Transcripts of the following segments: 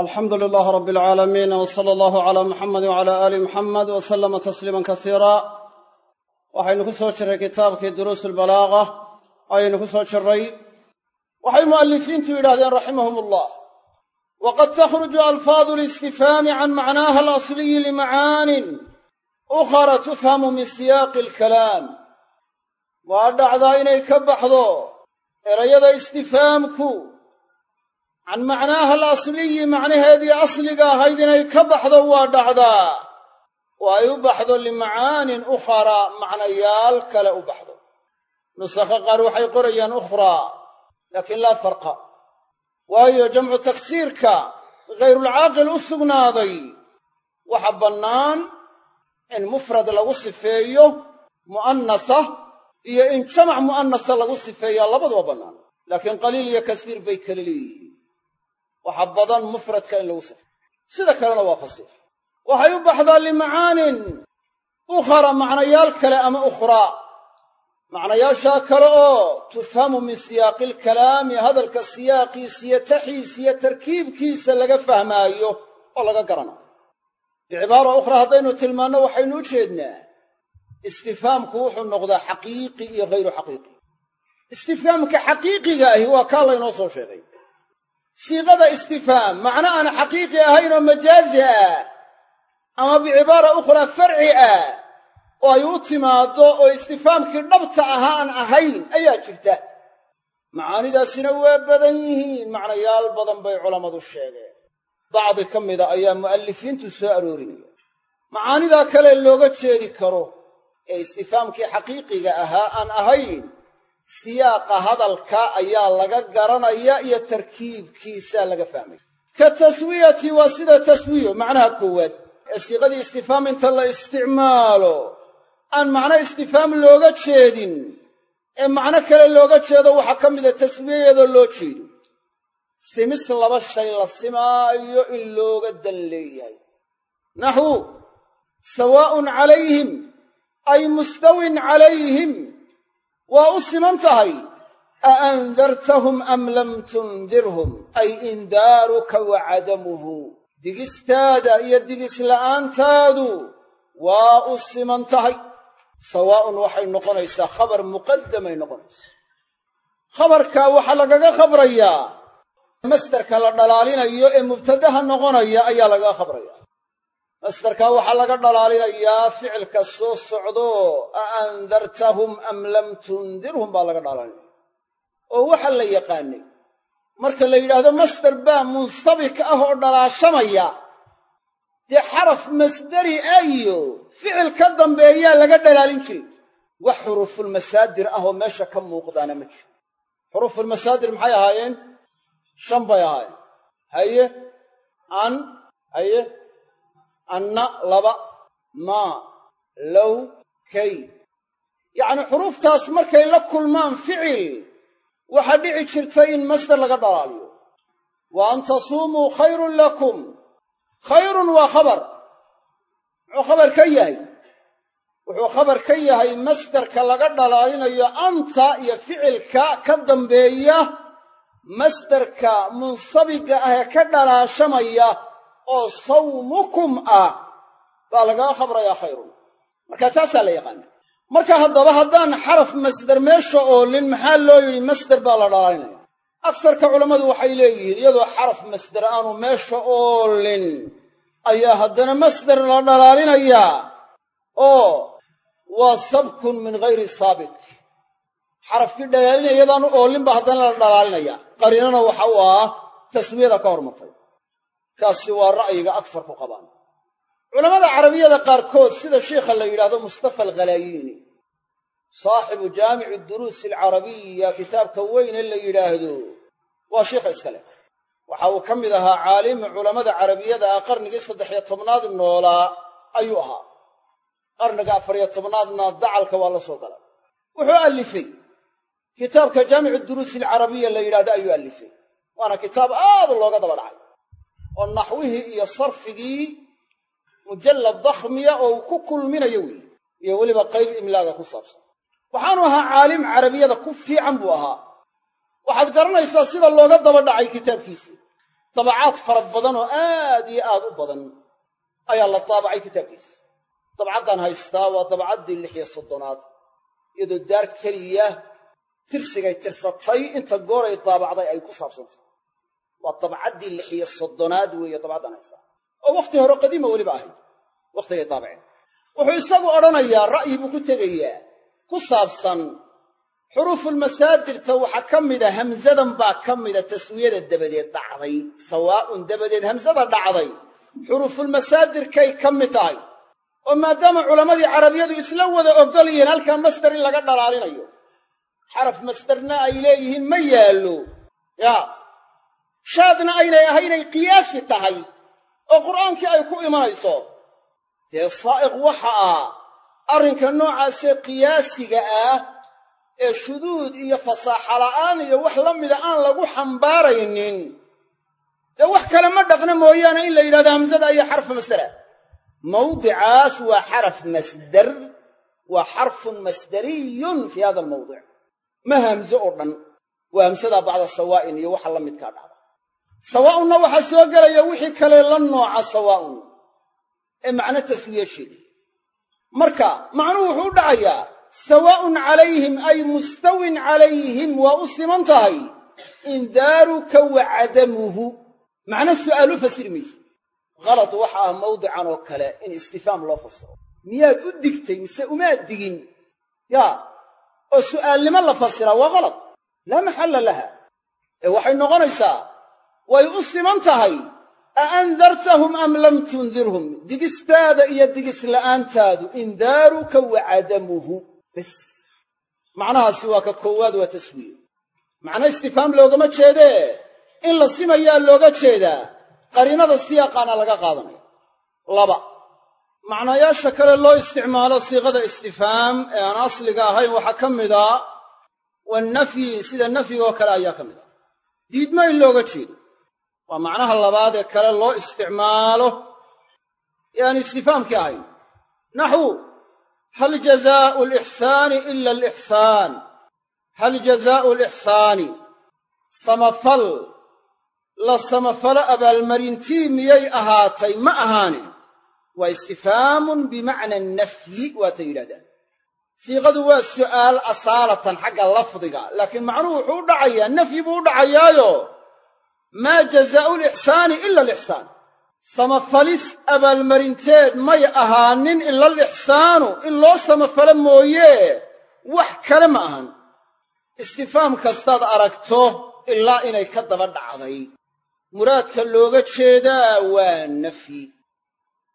alxamdu lilaah rab alcaalamiin w sala allahu calaa muxamedi wcala aali muxamed w salama tasliiman kasiira waxaynu ku soo jirray kitaabkii duruus albalaaga ayaynu ku soo jirray waxay mu'alifiintu yidhahdeen raximahum ullah waqad takhruju alfaadu listifhaami can macnaaha alasliyi limacaanin ukhara tufhamu min siyaaqi alkalaam. Waa dhacdaa inay ka baxdo erayada istifhaamku can macnaaha alasliyi macnaheedii asliga ahayd inay ka baxdo waa dhacdaa oo ay u baxdo limacaanin ukhara macnayaal kale u baxdo nusakha qaar waxay qorayaan ukhraa laakiin laa farqa waayo jamcu taksiirka ghayrulcaaqil u sugnaaday waxa bannaan in mufrad lagu sifeeyo mu'annasa iyo in jamac mu'annasa lagu sifeeyaa labaduba bannaan laakiin qaliil iyo kasiir bay kala leeyihiin waxa badan mufradka in lagu sifeeyo sida kalena waa fasiix. Waxay u baxdaa limacaanin. Ukhara macnayaal kale ama ukhraa macnayaashaa kale oo tufhamu min siyaaqi alkalaami hadalka siyaaqiisa iyo taxiisa iyo tarkiibkiisa laga fahmaayo oo laga garanayo. Bicibaara ukhraa haddaynu tilmaanno waxaynu u jeednaa istifhaamku wuxuu noqdaa xaqiiqi iyo ghayru xaqiiqi. Istifhaamka xaqiiqiga ahi waa kaa laynoo soo sheegay siiqada istifhaam macno aan xaqiiqi ahayn oo majaazi ah ama bicibaara ukhraa farci ah oo ay u timaaddo oo istifhaamkii dhabta ahaa aan ahayn ayaa jirta. Macaanidaasina waa badan yihiin macnayaal badan bay culammadu sheegeen. Bacdi ka mida ayaa mu'allifiintu soo aroorinaya macaanidaa kale looga jeedi karo ee istifhaamkii xaqiiqiga ahaa aan ahayn siyaaqa hadalka ayaa laga garanaya iyo tarkiibkiisaa laga fahmaya ka taswiyati waa sida taswiyo macnaha koowaad ee siiqadii istifhaam inta la isticmaalo. Aan macno istifhaam looga jeedin ee macno kale looga jeedo waxaa ka mida taswiyayadoo loo jeedo. Simis laba shay la simaayo in looga dan leeyahay naxwu sawaa'un calayhim ay mustawin calayhim waa u siman tahay a andartahum am lam tundirhum ay indaaruka wa cadamuhu. Digistaada iyo digisla'aantaadu waa u siman tahay. Sawaa'un waxay noqonaysaa khabar muqaddamay noqonaysaa. Khabarkaa waxaa lagaga khabrayaa masdarka la dhalaalinayo ee mubtadaha noqonaya ayaa lagaga khabraya masdarkaa waxaa laga dhalaalinayaa ficilka soo socdo a andartahum am lam tundirhum? baa laga dhalaalinaya oo waxa la yaqaanay marka la yidhaahdo masdar baa munsabik ah oo dhalaashamaya. Dee xaraf masdari ah iyo ficil ka dambeeyaa laga dhalaalin jiray. Wax xuruufulmasaadir ah oo meesha ka muuqdaana ma jiro. Xuruufulmasaadir maxay ahaayeen? Shan bay ahaayeen. Haye? An? Haye anna laba maa low kay. Yacnii xuruuftaas markay la kulmaan ficil waxaa dhici jirta in masdar laga dhalaaliyo. Wa an tasuumuu khayrun lakum. Khayrun waa khabar. Muxuu khabar ka yahay. Wuxuu khabar ka yahay masdarka laga dhalaalinayo anta iyo ficilka ka dambeeya masdarka munsabiga ah ee ka dhalaashamaya oo sawmukum ah baa lagaga khabrayaa khayrun. Marka taasaa la yaqaana marka haddaba haddaan xaraf masdar meesha oolin maxaa loo yidhi masdar baa la dhalaalinaya agsarka culammadu waxay leeyihiin iyadoo xaraf masdar aanu meesha oolin ayaa haddana masdar la dhalaalinayaa. Oo waa sabkun min ghayri saabik xarafkii dhalaalinaya iyadaanu oolin ba haddana la dhalaalinaya. Qariinana waxa u ah taswiyada ka hormartay kaasi waa ra'yiga agsar ku qabaan. Culammada carabiyada qaarkood sida sheikha la yidhahdo mustafa alkhalaayiini saaxibu jaamici duruusi alcarabiya kitaabka weyne la yidhaahdo waa shiikha iska leh. Waxa uu ka mid ahaa caalimi culammada carabiyada ah qarnigii saddex-iyo tobnaad noolaa ayuu ahaa. Qarniga afariyo tobnaadna dacalka waa la soo gala wuxuu allifay. Kitaabka jaamicu duruusi alcarabiya la yidhahdo ayuu allifay. Waana kitaab aad looga daba dhacay oo naxwihii iyo sarfigii mujallad dakhmiya oo uu ku kulminayo weeye iyo weliba qayb imlaaga ku saabsan. Waxaanu ahaa caalim carabiyada ku fiican buu ahaa. Waxaad garanaysaa sida looga daba dhacay kitaabkiisii. Dabacaad fara badan oo aad iyo aad u badan ayaa la daabacay kitaabkiisa dabcaddaan haystaa waa dabcaddii lix iyo soddonaad iyadoo daar keliya tirsigay tirsatay inta gooray daabacday ay ku saabsantay waa dabcaddii lix iyo soddonaad weeye dabcaddaan haystaa oo wakhti hore qadiima weliba ahayd. Wakhtigay daabaceen wuxuu isagu odhanayaa ra'yi buu ku tegayaa. Ku saabsan xuruufulmasaadirta waxaa ka mida hamsadan baa ka mida taswiyada dabadeed dhacday. Sawaa'un dabadeed hamsada dhacday. Xuruufulmasaadirkay ka mid tahay. Oo maadaama culammadii carabiyadu isla wada ogol yihiin halkaa masder in laga dhalaalinayo. Xaraf masderna ay leeyihiin ma yaallo. Yaa shaadna aynay ahaynay qiyaasi tahay oo qur'aankii ay ku imanayso. Dee saa'iq waxa ah arrinka noocaasee qiyaasiga ah ee shuduud iyo fasaaxa la'aan iyo wax la mida aan lagu xambaaraynin. Dee wax kale ma dhaqna mooyaane in la yidhahdo hamsada iyo xarfu masdera mawdicaas waa xaraf masdar waa xarfun masdariyun fii hada almawdic ma hamso oo dhan waa hamsadaa bacda sawaa'in iyo waxa la midkaa dhacda sawaa'unna waxaa soo gelaya wixii kale la nooca sawaa'un ee macno taswiye sheegaya marka macnuhu wuxuu u dhacayaa sawaa'un calayhim ay mustawin calayhim waa u siman tahay indaaruka wa cadamuhu. Macno su'aalu fasiri mayse halad waxa ah mawdican oo kale in istifaam loo fasiro. Miyaad u digtay mise umaad digin? Yaa oo su'aalnimo la fasiraa waa halad laa maxalla laha. Ee waxay noqonaysaa way u siman tahay a andartahum am lam tundirhum? Digistaada iyo digisla'aantaadu indaaruka wa cadamuhu bas macnahaasi waa ka koowaad waa taswiir. Macno istifaam loogama jeedee in la simayaa looga jeedaa qariinada siyaaqaana laga qaadanaya. Laba. Macnayaasha kale loo isticmaalo siiqada istifaam ee aan asliga ahayn waxaa ka mida wanafyi sida nafyigoo kale ayaa ka mid a diidmo in looga jeedo waa macnaha labaad ee kale loo isticmaalo ee aan istifaamkii ahayn. Naxwu hal jazaau alixsaani ila alixsaan? Hal jazaau alixsaani samafal la samafalo abaalmarintii miyay ahaatay? Ma ahaane. Waa istifhaamun bimacna nafyi waatay yidhahdaan siiqadu waa su'aal asaalatan xagga lafdiga. Laakiin macnuhu wuxuu u dhacayaa nafyi buu u dhacayaayo maa jazaa'u lixsaani ila alixsaan samafalis abaalmarinteed may ahaanin ila alixsaanu in loo samafalo mooye wax kale ma ahan. Istifhaam kastaad aragto ilaa inay ka daba dhacday. Muraadka looga jeedaa waa nafyi.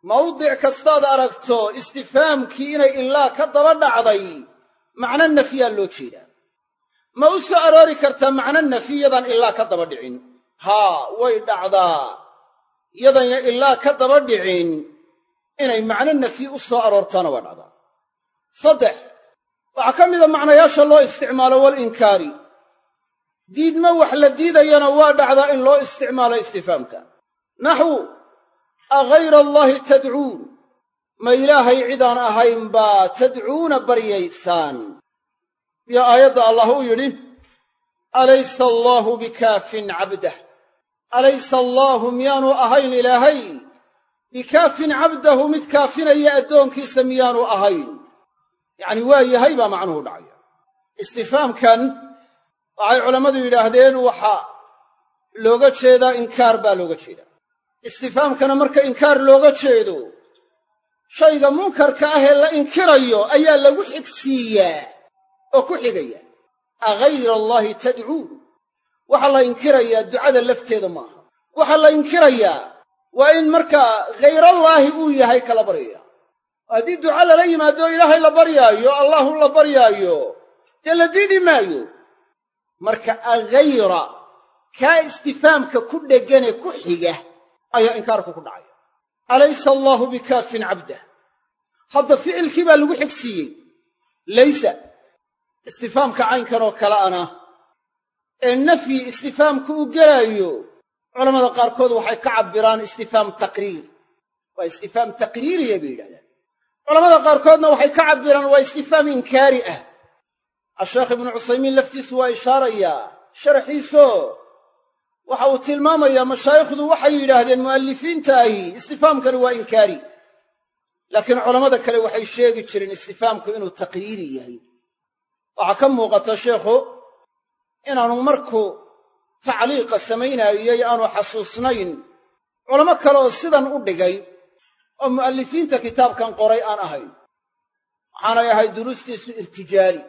Mawdic kastaad aragto istifhaamkii inay ilaa ka daba dhacday macno nafyaa loo jeedaa. Ma u soo aroori kartaa macno nafyi yadaan ilaa ka daba dhicin haa way dhacdaa. Yadayna ilaa ka daba dhicin inay macno nafyi u soo aroortaana waa dhacdaa. Saddex waxaa ka mida macnayaasha loo isticmaalo walinkaari. Diidma wax la diidayana waa dhacdaa in loo isticmaalo istifhaamka naxwu aghayra allaahi tadcuun. Ma ilaahay cidaan ahayn baa tadcuuna baryaysaan. Yo aayadda allah u yidhi alaysa allaahu bikaafin cabdah alaysa allaahu miyaanu ahayn ilaahay? Bikaafin cabdahu mid kaafinaya addoonkiisa miyaanu ahayn? Yacni waa yahay baa macnuhu dhacaya. Istifhaamkan waxay culammadu yidhaahdeen waxa looga jeedaa inkaar baa looga jeedaa. Istifhaamkana marka inkaar looga jeedo shayga munkarka ah ee la inkirayo ayaa lagu xigsiiyaa oo ku xigaya. Aghayra allaahi tadcuun waxaa la inkirayaa ducada lafteeda maaha. Waxaa la inkirayaa waa in markaa ghayrallaahi uu yahay kala baryaya. Haddii duca lala yimaado ilaahay la baryaayo allahu la baryaayo dee la diidi maayo? Marka aghayra kaa istifaamka ku dhegane ku xiga ayaa inkaarku ku dhacaya. Alaysa allaahu bikaafin cabdah. Hadda ficilkii baa lagu xigsiiyey. Laysa. Istifaamka caynkan oo kale ana ee nafyi istifaamku u gelaayo culamada qaarkood waxay ka cabbiraan istifaam taqriir. Waa istifaam taqriiriya bay yidhahdaan. Culamada qaarkoodna waxay ka cabbiraan waa istifaam inkaari ah. Asheekh ibnu cusaymiin laftiisu waa ishaarayaa sharaxiiso waxa uu tilmaamayaa mashaayikhdu waxay yidhaahdeen mu'allifiinta ahi istifaamkani waa inkaari. Laakiin culammada kale waxay sheegi jireen istifaamku inuu taqriiri yahay. Waxaa ka muuqata sheikhu inaanu markuu tacliiqa samaynaayey aanu xasuusnayn culamo kale oo sidan u dhigay oo mu'allifiinta kitaabkan qoray aan ahayn. Waxaanay ahayd duruustiisu irtijaali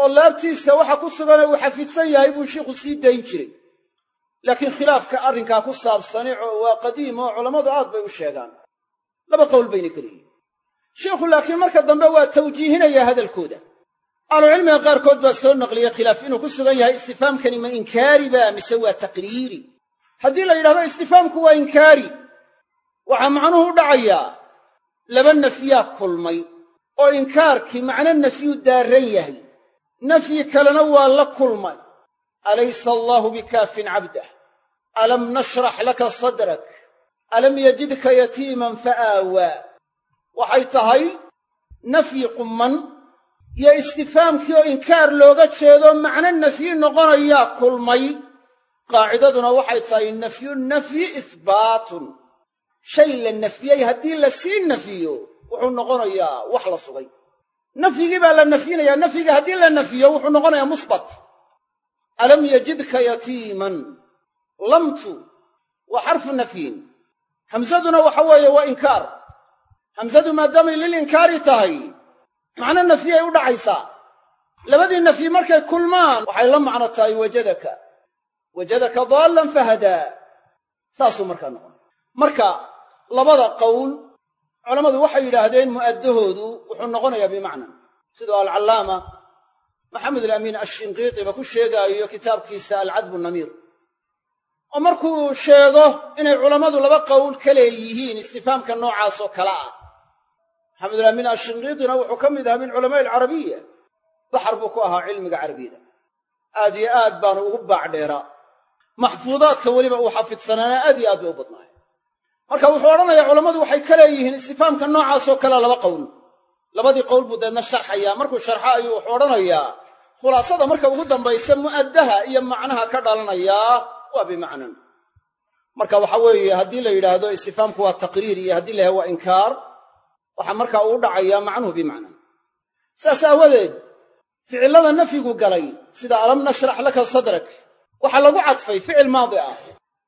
oo laabtiisa waxa ku sugane uu xafidsan yahay buu shiikhu sii dayn jiray. Laakiin khilaafka arrinkaa ku saabsani waa qadiim oo culammadu aad bay u sheegaan. Laba qowl bayna keliyihin shiikhu laakiin marka dambe waa tawjiihinayaa hadalkooda ahlucilmiga qaarkood baa soo naqliyey khilaaf inuu ku sugan yahay istifaamkani ma inkaari ba mise waa taqriiri? Haddii la yidhahdo istifaamku waa inkaari waxaa macnuhu u dhacayaa laba nafyaa kulmay oo inkaarkii macno nafyu daarran yahay. Nafyi kalena waa la kulmay. Alaysa allaahu bikaafin cabdah. Alam nashrax laka sadrak. Alam yajidka yatiiman fa aawaa. Waxay tahay nafyi qumman iyo istifaamkii oo inkaar looga jeedo macno nafyi noqonayaa kulmay. Qaacidaduna waxay tahay nafyu nafyi isbaatun. Shay la nafyey haddii la sii nafiyo wuxuu noqonayaa wax la sugay. Nafyigii baa la nafyinayaa nafyiga haddii la nafiyo wuxuu noqonayaa musbat. Alam yajidka yatiiman. Lamtu waa xarfu nafyin. Hamsaduna waxa weeye waa inkaar. Hamsadu maadaamay lilinkaari tahay macno nafyay u dhacaysaa. Labadii nafyi markay kulmaan waxay la macno tahay wajadaka. Wajadaka daallan fahadaa saasuu markaa noqonay. Marka labada qowl culammadu waxay yidhaahdeen mu'addahoodu wuxuu noqonayaa bimacnan. Siduu alcallaama maxamed alamiin ashinqiitiba ku sheegaayo kitaabkiisa alcadbu namiir oo markuu sheego inay culammadu laba qowl ka leeyihiin istifaamka noocaasoo kale ah maxamed alamiin ashinqiitina wuxuu ka mid ahaa min culamaa'i alcarabiya. Baxar buu ku ahaa cilmiga carabiyada aad iyo aad baanu ugu baacdheeraa maxfuudaadka weliba uu xafidsanaana aad iyo aad bay u badnaay marka wuxuu odhanayaa culammadu waxay ka leeyihiin istifaamka noocaasoo kalea laba qowl. Labadii qowl buu deedna sharxayaa markuu sharxo ayuu wuxuu odhanayaa khulaasada marka ugu dambaysa mu'addaha iyo macnaha ka dhalanayaa waa bimacnan. Marka waxa weeye haddii la yidhaahdo istifaamku waa taqriir iyo haddii la yahay waa inkaar waxaa markaa uu dhacayaa macnuhu bimacnan saas aawadeed ficillada nafyigu galay sida alam nashrax laka sadrak waxaa lagu cadfay ficil maadi ah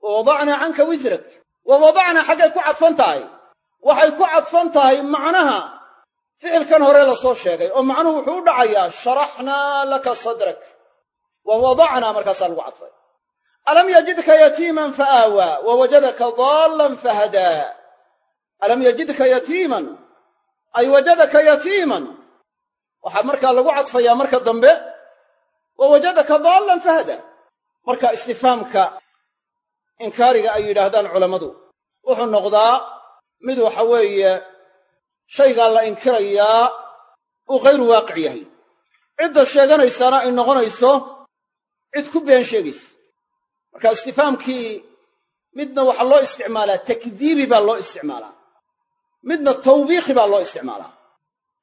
wa wadacnaa canka wisrak wa wadacnaa xaggay ku cadfan tahay. Waxay ku cadfan tahay macnaha ficilkan hore la soo sheegay oo macnuhu wuxuu u dhacayaa sharaxnaa laka sadrak wa wadacnaa markaasaa lagu cadfay. Alam yajidka yatiiman fa aawaa wa wajadaka daallan fahadaa alam yajidka yatiiman ay wajadaka yatiiman. Waxaa markaa lagu cadfayaa marka dambe wa wajadaka daallan fahadaa marka istifaamka inkaariga ay yidhaahdaan culammadu wuxuu noqdaa mid waxa weeye shaygaa la inkirayaa uu khayru waaqic yahay. Cidda sheeganaysaana ay noqonayso cid ku been sheegaysa marka istifaamkii midna waxaa loo isticmaalaa takdiibi baa loo isticmaalaa midna tawbiikhi baa loo isticmaalaa.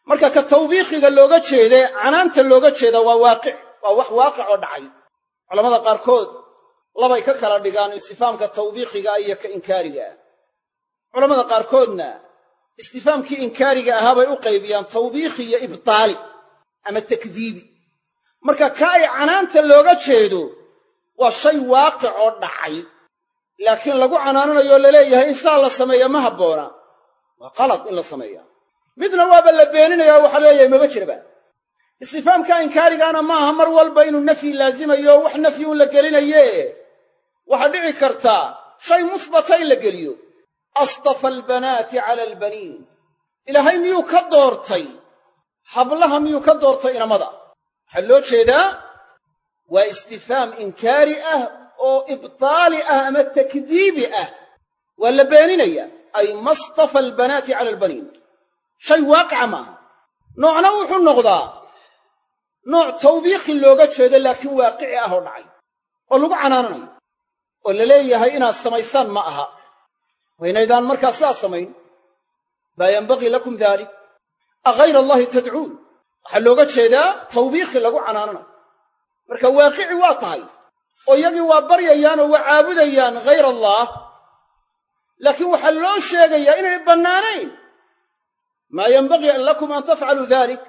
Marka ka tawbiikhiga looga jeedee canaanta looga jeeda waa waaqic waa wax waaqic oo dhacay. Culamada qaarkood labay ka kala dhigaan istifaamka tawbiikhiga iyo ka inkaariga. Ah culamada qaarkoodna istifaamkii inkaariga ahaa bay u qaybiyaan tawbiikhi iyo ibtaali ama takdiibi. Marka ka ay canaanta looga jeedo waa shay waaqic oo dhacay. Laakiin lagu canaananayo la leeyahay in saa la sameeya ma habboona waa qalad in la sameeya midna waaba la beeninaya oo waxaa leeyahay maba jiraba istifaamka inkaarigaana maaha mar walba inuu nafyi laazimayo wax nafyi un la gelinaye. Waxaa dhici kartaa shay musbata in la geliyo. Astafa albanaati cala albaniin. Ilaahay miyuu ka doortay? Hablaha miyuu ka doortay inamada? Waxaa loo jeedaa waa istifaam inkaari ah oo ibtaali ah ama takdiibi ah. Waa la beeninaya ay mastafa albanaati cala albaniin. Shay waaqica maaha. Noocna wuxuu noqdaa nooc tawbiikhi looga jeedo laakiin waaqici ah oo dhacay oo lagu canaananayo oo la leeyahay inaad samaysaan ma aha. Waynaydaan markaa sidaas samayn. Maa yanbagii lakum daalik agayra allahi tadcuun. Waxaa looga jeedaa tawbiikhi lagu canaananayo. Marka waaqici waa tahay oo iyagii waa baryayaan oo waa caabudayaan hayr allah laakiin waxaa loo sheegayaa inay bannaanayn. Maa yenbagii an lakum an tafcaluu dalik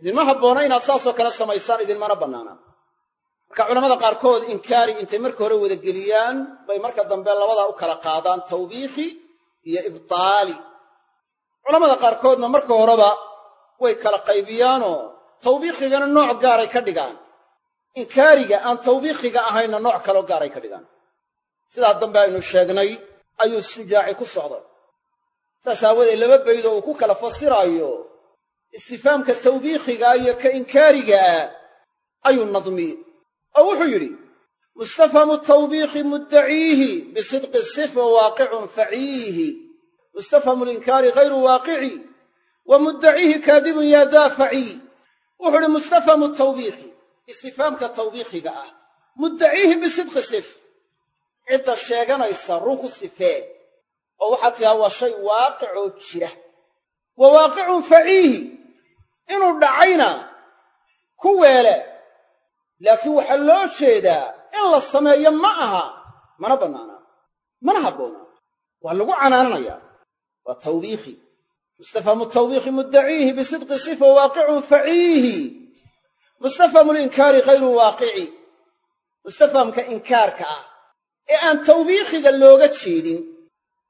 idinma habboona inaad saasoo kale samaysaan idinmana bannaanaan. Marka culamada qaarkood inkaari intay marka hore wada geliyaan bay marka dambe labadaa u kala qaadaan tawbiikhi iyo ibtaali. Culamada qaarkoodna marka horeba way kala qaybiyaanoo tawbiikhigana nooc gaaray ka dhigaan. Inkaariga aan tawbiikhiga ahaynna nooc kaloo gaaray ka dhigaan. Sidaa dambe aynu sheegnay ayuu sujaaci ku socday. Saas aawadeed laba bayd uu ku kala fasiraayo istifaamka tawbiikhiga iyo ka inkaariga ah ayuu nadmiyey. Oo wuxuu yidhi mustafhamu tawbiikhi muddaciihi bisidqi sifa waaqicun faciihi. Mustafhamu linkaari hayru waaqici wa muddaciihi kaadibun yaa daafaci wuxuu idhi mustafhamu tawbiikhi istifaamka tawbiikhiga ah muddaciihi bisidqi sif cidda sheeganaysa run ku sifee oo waxaad tihaa waa shay waaqicoo jira. Wa waaqicun faciihi inuu dhacayna ku weele. Laakiin waxaa loo jeedaa in la sameeyo ma aha mana bannaanaa mana habboonaa waa lagu canaananayaa. Waa tawbiikhi. Mustafhamu tawbiikhi muddaciihi bisidqi sifa waaqicun faciihi. Mustafhamu linkaari hayru waaqici. Mustafhamka inkaarka ah ee aan tawbiikhiga looga jeedin.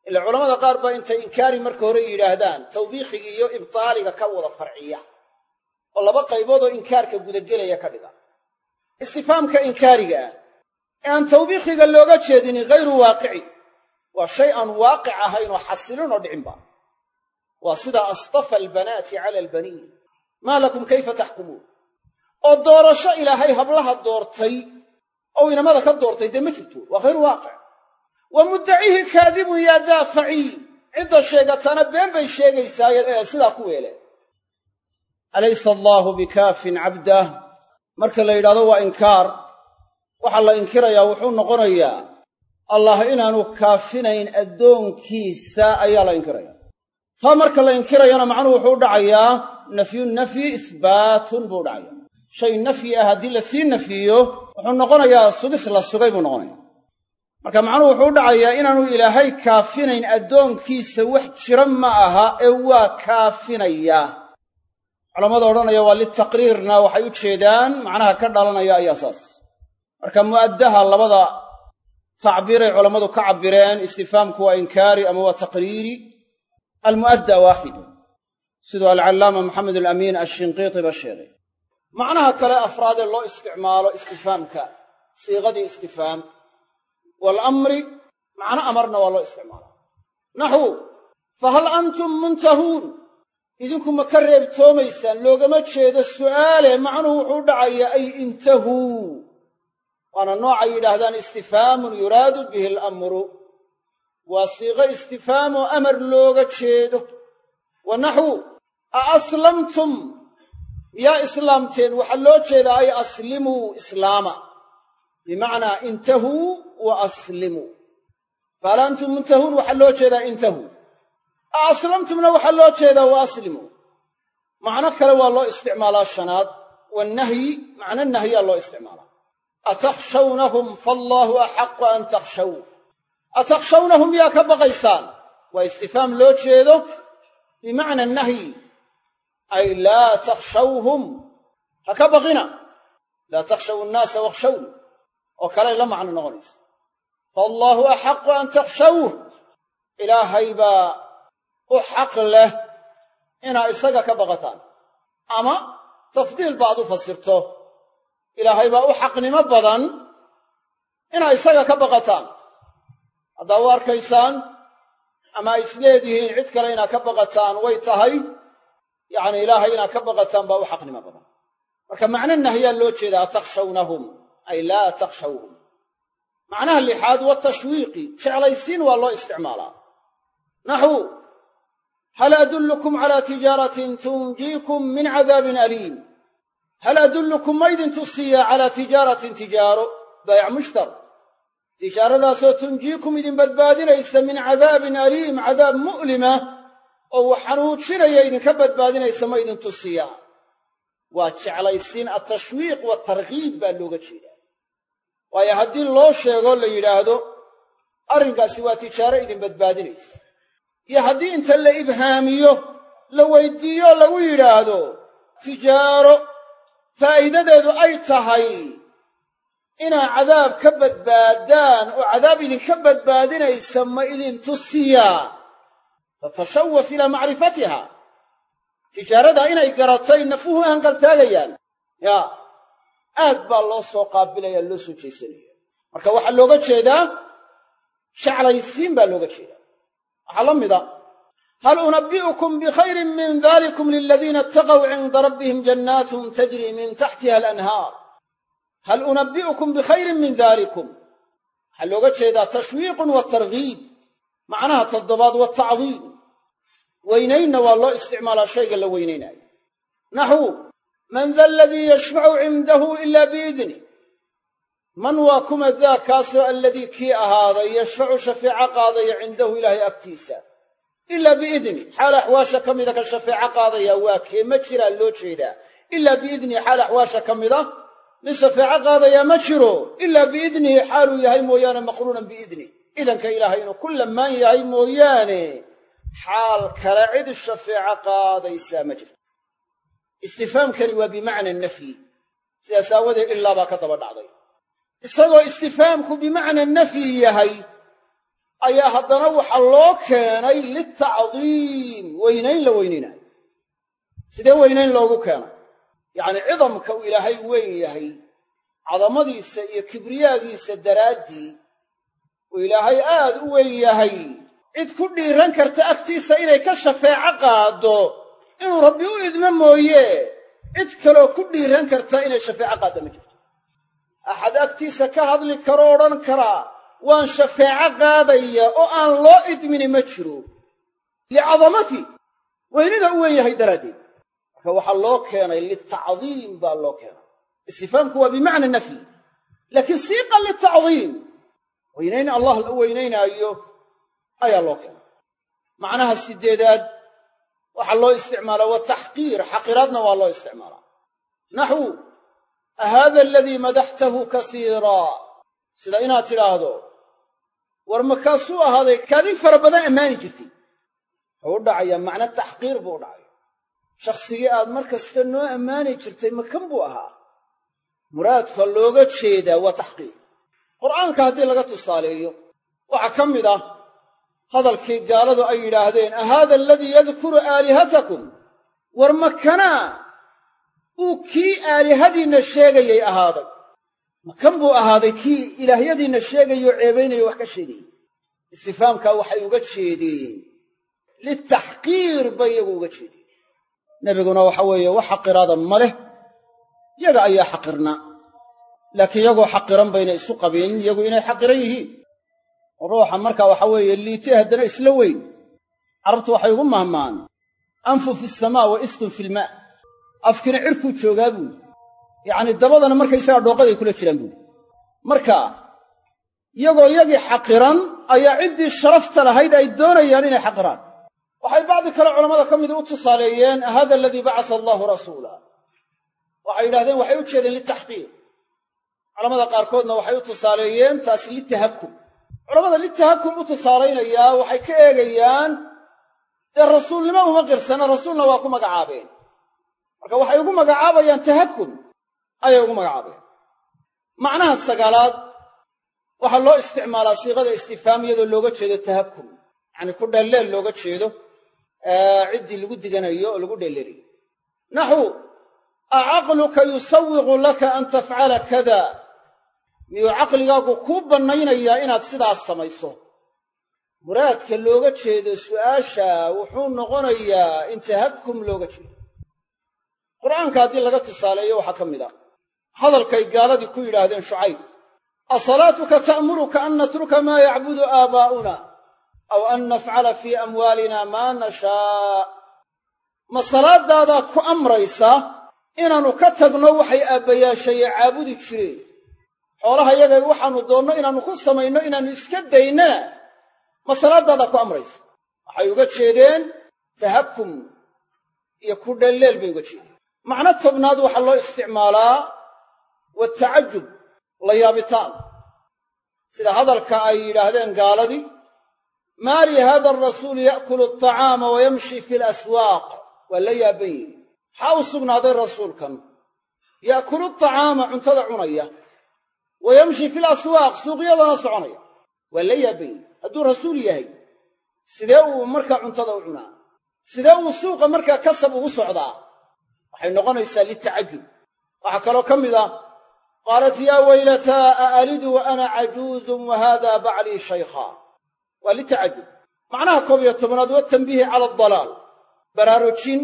Ila culamada qaar baa intay inkaari marka hore yidhaahdaan tawbiikhiga iyo ibtaaliga ka wada farciya oo laba qaybood oo inkaarka gudagelaya ka dhiga. Istifaamka inkaariga ah ee aan tawbiikhiga looga jeedinin hayru waaqici waa shay aan waaqic ahayn oo xasilin oo dhicinba waa sida astafa albanaati cala albaniin. Maa lakum kayfa taxkumuun oo doorasho ilaahay hablaha doortay oo inamada ka doortay dee ma jirto? Waa hayru waaqic wa muddacihi kaadibun yaa daafaci. Cidda sheegatana been bay sheegaysaaye sidaa ku weeleen alaysa allaahu bikaafin cabdah marka la yidhahdo waa inkaar. Waxaa la inkirayaa wuxuu noqonayaa allah inaanu kaafinayn addoonkiisa ayaa la inkiraya taa marka la inkirayana macnuhu wuxuu u dhacayaa nafyu nafyi ihbaatun buu dhacaya shay nafyi ah haddii la sii nafiyo wuxuu noqonayaa sugis la sugay buu noqonaya. Marka macnuhu wuxuu u dhacayaa inaanu ilaahay kaafinayn addoonkiisa wax jira ma aha ee waa kaafinayaa culammada odhanaya waa litaqriirna waxay u jeedaan macnaha ka dhalanaya ayaa saas. Marka mu'addaha labada tacbiiray culammadu ka cabbireen istifaamku waa inkaari ama waa taqriiri? Almu'adda waaxidu siduu alcallaama maxamed alamiin ashinqiiti ba sheegay macnaha kale afraadee loo isticmaalo istifaamka siiqadii istifaam. Waalamri macno amarna waa loo isticmaala naxwu fahal antum muntahuun? Idinku ma ka reebtoomaysaan loogama jeedo su'aale macnuhu wuxuu dhacayaa ay intahuu waana noocay yidhaahdaan istifhaamun yuraadu bihi alamru waa siiqo istifhaamoo amar looga jeedo. Wa naxwu a aslamtum miyaa islaamteen waxaa loo jeedaa ay aslimuu islaama. Bimacnaa intahuu wa aslimuu fahal antum muntahuun waxaa loo jeedaa intahuu a aslamtumna waxaa loo jeedaa wa aslimuu macno kale waa loo isticmaalaa shanaad. Wannahyi macno nahyaa loo isticmaalaa. Atakhshawnahum faallaahu axaqu an takhshaw. Atakhshawnahum yaa ka baqaysaan. Waa istifhaam loo jeedo. Bimacna nahyi ay laa takhshawhum. Ha ka baqina. Laa takhshaw annaasa wakhshawni oo kaley la macno noqonaysa faallaahu axaqu an takhshawh. Ilaahay baa u xaq leh inaa isaga ka baqataan. Ama tafdiil baad u fasirto. Ilaahay baa u xaqnimo badan inaa isaga ka baqataan. Haddaa u arkaysaan ama ay isleedihiin cid kale inaad ka baqataan way tahay yacni ilaahay inaad ka baqataan baa u xaqnimo badan. Marka macno nahyaa loo jeedaa takhshawnahum ay laa takhshawhum. Macnaha lixaad wa tashwiiqi jeclaysiin waa loo isticmaalaa. Naxwu hal adullukum calaa tijaaratin tunjiikum min cadaabin aliim? Hal adullukum ma ydin tusiyaa calaa tijaaratin tijaaro? Baayac mushtar. Tijaaradaasoo tunjiikum idin badbaadinaysa min cadaabin aliim cadaab mu'lima oo wax xanuujinaya idinka badbaadinaysa ma idin tusiyaa. Waa jeclaysiin altashwiiq waatarghiib baa looga jeedaa. Waayo haddii loo sheego la yidhaahdo arrinkaasi waa tijaaro idin badbaadinaysa. Iyo haddii inta la ibhaamiyo la weyddiiyo lagu yidhaahdo tijaaro faa'iidadeedu ay tahay inaa cadaab ka badbaadaan oo cadaab idinka badbaadinaysa ma idin tusiyaa tatashawaf ilaa macrifatiha. Tijaarada inay garatay nafuhu hanqaltaagayaan yaa aad baa loo soo qaabilaya loo soo jeesanaya. Marka waxaa looga jeedaa jeclaysiin baa looga jeedaa. Waxaa la mida hal unabbi'ukum bikhayrin min dalikum liladiina itaqow cinda rabbihim jannaatun tajrii min taxtiha alanhaar. Hal unabbi'ukum bikhayrin min dalikum waxaa looga jeedaa tashwiiqun wa targhiib. Macnaha toddobaad wa tacdiim weynaynna waa loo isticmaalaa shayga la weynaynaayo. Naxwu man da aladii yashfacu cindahu ila biidnih man waa kuma daa kaasoo alladii kii ahaaday yashfacu shafeeco qaadaya cindahu ilaahay agtiisa. Ilaa biidni xaal axwaasha ka mida ka shafeeco qaadaya waa kee ma jiraa loo jeedaa. Ilaa biidnihi xaal axwaasha ka mida mid shafeeco qaadayaa ma jiro. Ilaa biidnihi xaaluu yahay mooyaane maqruunan biidnih idanka ilaahay inuu ku lammaan yahay mooyaane xaal kale cid shafeeco qaadaysaa ma jirto. Istifaamkani waa bimacna nafyi. Sidaas aawadeed ilaa baa ka daba dhacday. Isagoo istifaamku bimacna nafyi yahay ayaa haddana waxaa loo keenay litacdiim weynayn la weynaynayo sidee weynayn loogu keenay? Yacnii cidamka uu ilaahay weyn yahay cadamadiisa iyo kibriyaagiisa daraaddii uu ilaahay aad u weyn yahay cid ku dhiiran karta agtiisa inay ka shafeeco qaaddo. Inuu rabbi u idmo mooye cid kaloo ku dhiiran karta inay shafeeco qaadda ma jirto. Axad agtiisa ka hadli karoo odhan karaa waan shafeeco qaadaya oo aan loo idmini ma jiro. Licadamati weynida u weyn yahay daraaddeed. Marka waxaa loo keenay litacdiim baa loo keenay. Istifaamku waa bimacna nafyi laakiin siiqan litacdiim. Weynayn allah la weynaynaayo ayaa loo keenay. Macnaha sideedaad waxaa loo isticmaalaa wa taxqiir xaqiraadna waa loo isticmaalaa naxwu ahaada aladii madaxtahu kasiiraa sida inaad tidhaahdo war makaasuu ahaaday kaadin fara badan ammaani jirtay. Wuxuu u dhacayaa macno taxqiir buu u dhacaya shakhsigii aad mar noo ammaani jirtay makan buu ahaa. Muraadka looga jeedaa waa taxqiir. Qur'aanka haddii laga tusaaleeyo waxaa ka mid ah hadalkii gaaladu ay yidhaahdeen ahaada aladii yadkuru aalihatakum? War makanaa? Uu kii aalihadiinna sheegayay ahaaday. Makan buu ahaaday kii ilaahyadiinna sheegayoo ceebaynayo wax ka sheegayay istifaamkaa waxay uga jeedeen. Litaxqiir bay iyagu uga jeedeen. Nebiguna waxa weeye wax xaqiraada ma leh. Yaga ayaa xaqirnaa laakiin iyagoo xaqiran bayna isu qabin iyagu inay xaqiran yihiin ruuxa markaa waxa weeye liite haddana isla weyn. Carabtu waxay ugu mahmaan. Anfu fi samaa wa istun filmaa afkina cirkuu joogaa buuli yacnii dabadana markaysagaa dhooqaday kula jiraan buuli marka iyagoo yagii xaqiran ayaa ciddii sharafta lahayd ay doonayaan inay xaqiraan. Waxay bacdi kale culammada ka midi u tusaaleeyeen hada aladii bacasa allaahu rasuula. Waxay yidhahdeen waxay u jeedeen litaxqiiq culamada qaarkoodna waxay u tusaaleeyeen taasi litahakum culamada litahakum u tusaalaynayaa waxay ka eegayaan dee rasuulnimo uma qirsana rasuulna waa ku magacaabeen. Marka waxay ugu magacaabayaan tahakum ayay ugu magacaabeen. Macnaha sagaalaad waxaa loo isticmaalaa siiqada istifaam iyadoo looga jeedo tahakum yacanii ku dheelleel looga jeedo ciddii lagu diganayo oo lagu dheelleelayo naxwu acaqluka yusawiqu laka an tafcala kada miyuu caqligaagu kuu bannaynayaa inaad sidaas samayso. Muraadka looga jeedo su'aasha wuxuu noqonayaa in tahakum looga jeedo. Qur'aanka haddii laga tusaaleeyo waxaa ka mid a. Hadalkay gaaladii ku yidhaahdeen shucayb asalaatuka ta'muruka an natruka maa yacbudu aabaa'una aw an nafcala fii amwaalina maa nashaa. Ma salaadaadaa ku amraysa inaannu ka tagno waxay aabbayaashaye caabudi jireen xoolaha yaga waxaannu doonno inaannu ku samayno inaannu iska daynana ma salaadaadaa ku amraysa? Waxay uga jeedeen tahakum iyo ku dheelleel bay uga jeedeen. Macno tobnaad waxaa loo isticmaalaa watacajub la yaabitaan. Sida hadalka ay yidhaahdeen gaaladii maa li hada arasuulu ya'kulu alطacaama wa yamshi fi alaswaaq waa la yaaban yihi maxaa u sugnaaday rasuulkan ya'kulu alطacaama cuntada cunaya wa yamshi fi laswaaq suuqyadana soconaya waa la yaaban yihi hadduu rasuul yahay sidee uu markaa cuntada u cunaa sidee uu suuqa markaa kasab ugu socdaa waxay noqonaysaa litacajub waxaa kaloo ka mid ah qaalat yaa weylataa a alidu wa ana cajuuzun wa haada baclii shaykhaa waa litacajub macnaha koob iyo tobnaad wa cala adalaal baraarujin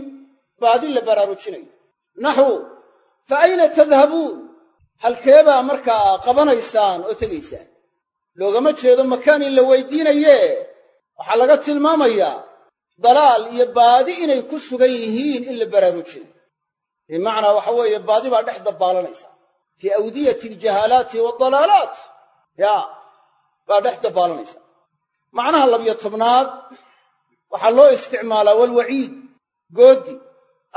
baadi la baraarujinayo naxwu fa ayna tadhabuun halkeebaa markaa qabanaysaan oo tegaysaan. Loogama jeedo makaan in la weydiinaye. Waxaa laga tilmaamayaa dalaal iyo baadi inay ku sugan yihiin in la baraarujinayo bimacnaa waxa weeye baadi baa dhex dabbaalanaysa fii awdiyati aljahaalaati waaldalaalaat yaa baa dhex dabbaalanaysa macnaha labiyo tobnaad waxaa loo isticmaalaa walwaciid. Gooddi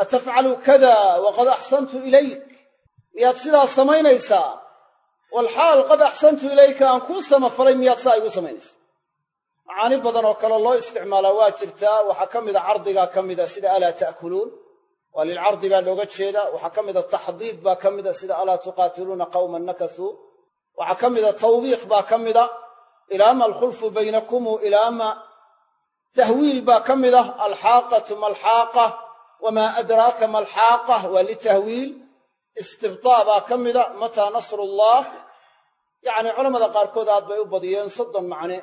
atafcalu kada waqad axsantu ilayk miyaad sidaa samaynaysaa? Walxaal qad axsantu ilayka aan kuu samafalay miyaad saa igu samaynaysaa. Macaani badan oo kale loo isticmaalaa waa jirtaa waxaa ka mida cardigaa ka mida sida alaa ta'kuluun. Waa lilcardi baa looga jeeda waxaa ka mida taxdiid baa ka mida sida alaa tuqaatiluuna qawman nakasuu. Waxaa ka mida tawbiikh baa ka mida ilaama alkhulfu baynakumu ilaama tahwiil baa ka mida alxaaqatu malxaaqa wamaa adraaka malxaaqa waa litahwiil istibtaa baa ka mida mataa nasruullah yacnii culamada qaarkood aad bay u badiyeen soddon macne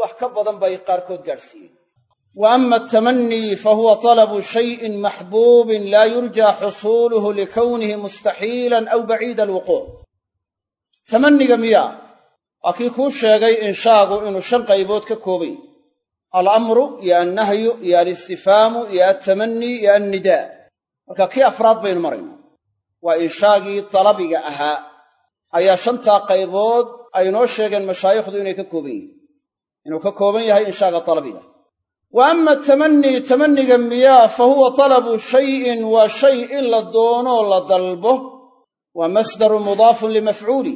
wax ka badan bay qaarkood gaadhsiiyeen. Wa ama atamanii fahuwa talabu shayin maxbuubin laa yurjaa xusuuluhu likownihi mustaxiilan aw baciida alwuquuc. Tamaniga miyaa waa kii kuu sheegay inshaagu inuu shan qaybood ka koobay. Alamru iyo annahyu iyo alistifhaamu iyo altamanii iyo annidaa. Marka kii afraad baynu maraynaa waa inshaagii dalabiga ahaa. Ayaa shantaa qaybood ay noo sheegeen mashaayikhdu inay ka kooban yihiin. Inuu ka kooban yahay inshaaga dalabiga wa ama tamanii tamaniga miyaa fa huwa talabu shayin waa shay in la doonoo la dalbo. Waa masdarun mudaafun limafcuuli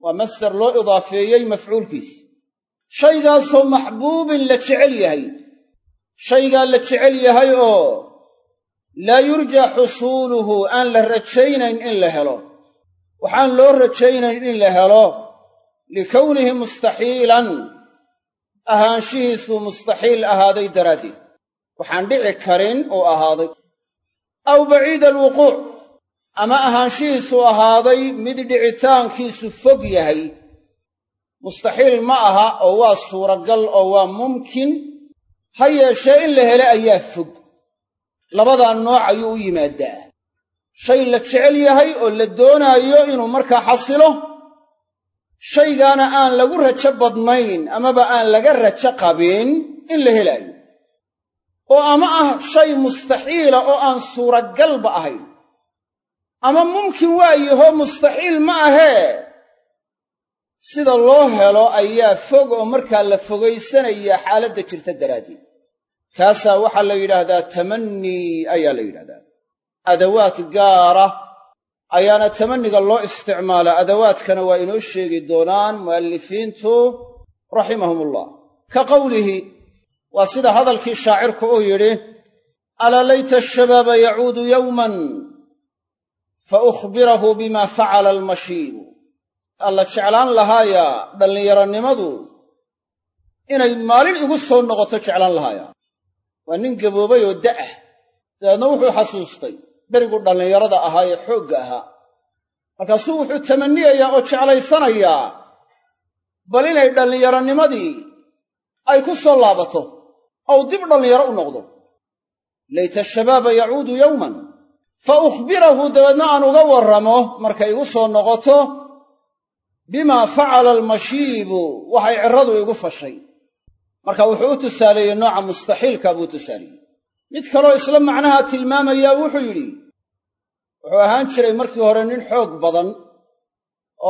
waa masdar loo idaafeeyey mafcuulkiis. Shaygaasoo maxbuubin la jecel yahay. Shaygaa la jecel yahay oo laa yurjaa xusuuluhu aan la rajaynayn in la helo. Waxaan loo rajaynayn in la helo likownihi mustaxiilan ahaanshihiisuu mustaxiil ahaaday daraaddeed. Waxaan dhici karin uu ahaaday. Aw baciida alwuquuc ama ahaanshihiisuu ahaaday mid dhicitaankiisu fog yahay. Mustaxiil ma aha oo waa suuragal oo waa mumkin. Ha yeeshee in la hele ayaa fog labadaa nooc ayuu u yimaaddaa shay la jecel yahay oo la doonaayo inuu markaa xasilo shaygaana aan lagu rajo badnayn amaba aan laga rajo qabin in la helaayo. Oo ama ah shay mustaxiila oo aan suuragalba ahayn. Ama mumkin waayaho mustaxiil ma ahee sida loo helo ayaa fog oo markaa la fogaysanayaa xaaladda jirta daraaddeed kaasaa waxaa la yidhaahdaa tamannii ayaa la yidhahdaa adawaad gaara ayaana tamanniga loo isticmaalaa adawaadkana waa inoo sheegi doonaan mu'allifiintu raximahumullah ka qowlihi waa sida hadalkii shaacirku uu yidhi alaa layta ashabaaba yacuudu yowman fa ukhbirahu bima facala almashiibu. Alla jeclaan lahaayaa dhallinyaronimadu inay maalin igu soo noqoto jeclaan lahaayaa waa nin gaboobay oo da'ah dabeedna wuxuu xasuustay berigu dhallinyarada ahaa ee xoogga ahaa. Markaasuu wuxuu tamanniyayaa oo jeclaysanayaa bal inay dhallinyaronimadii ay ku soo laabato ou dib dhallinyaro u noqdo. Layta ashabaaba yacuudu yowman fa ukhbirahu dabeedna aan uga warramo markay igu soo noqoto bimaa facala almashiibu waxay cirradu igu fashay marka wuxuu u tusaaleeyey nooca mustaxiilka buu tusaaleeyey. Mid kaloo isla macnaha tilmaamayaa wuxuu yidhi wuxuu ahaan jiray markii hore nin xoog badan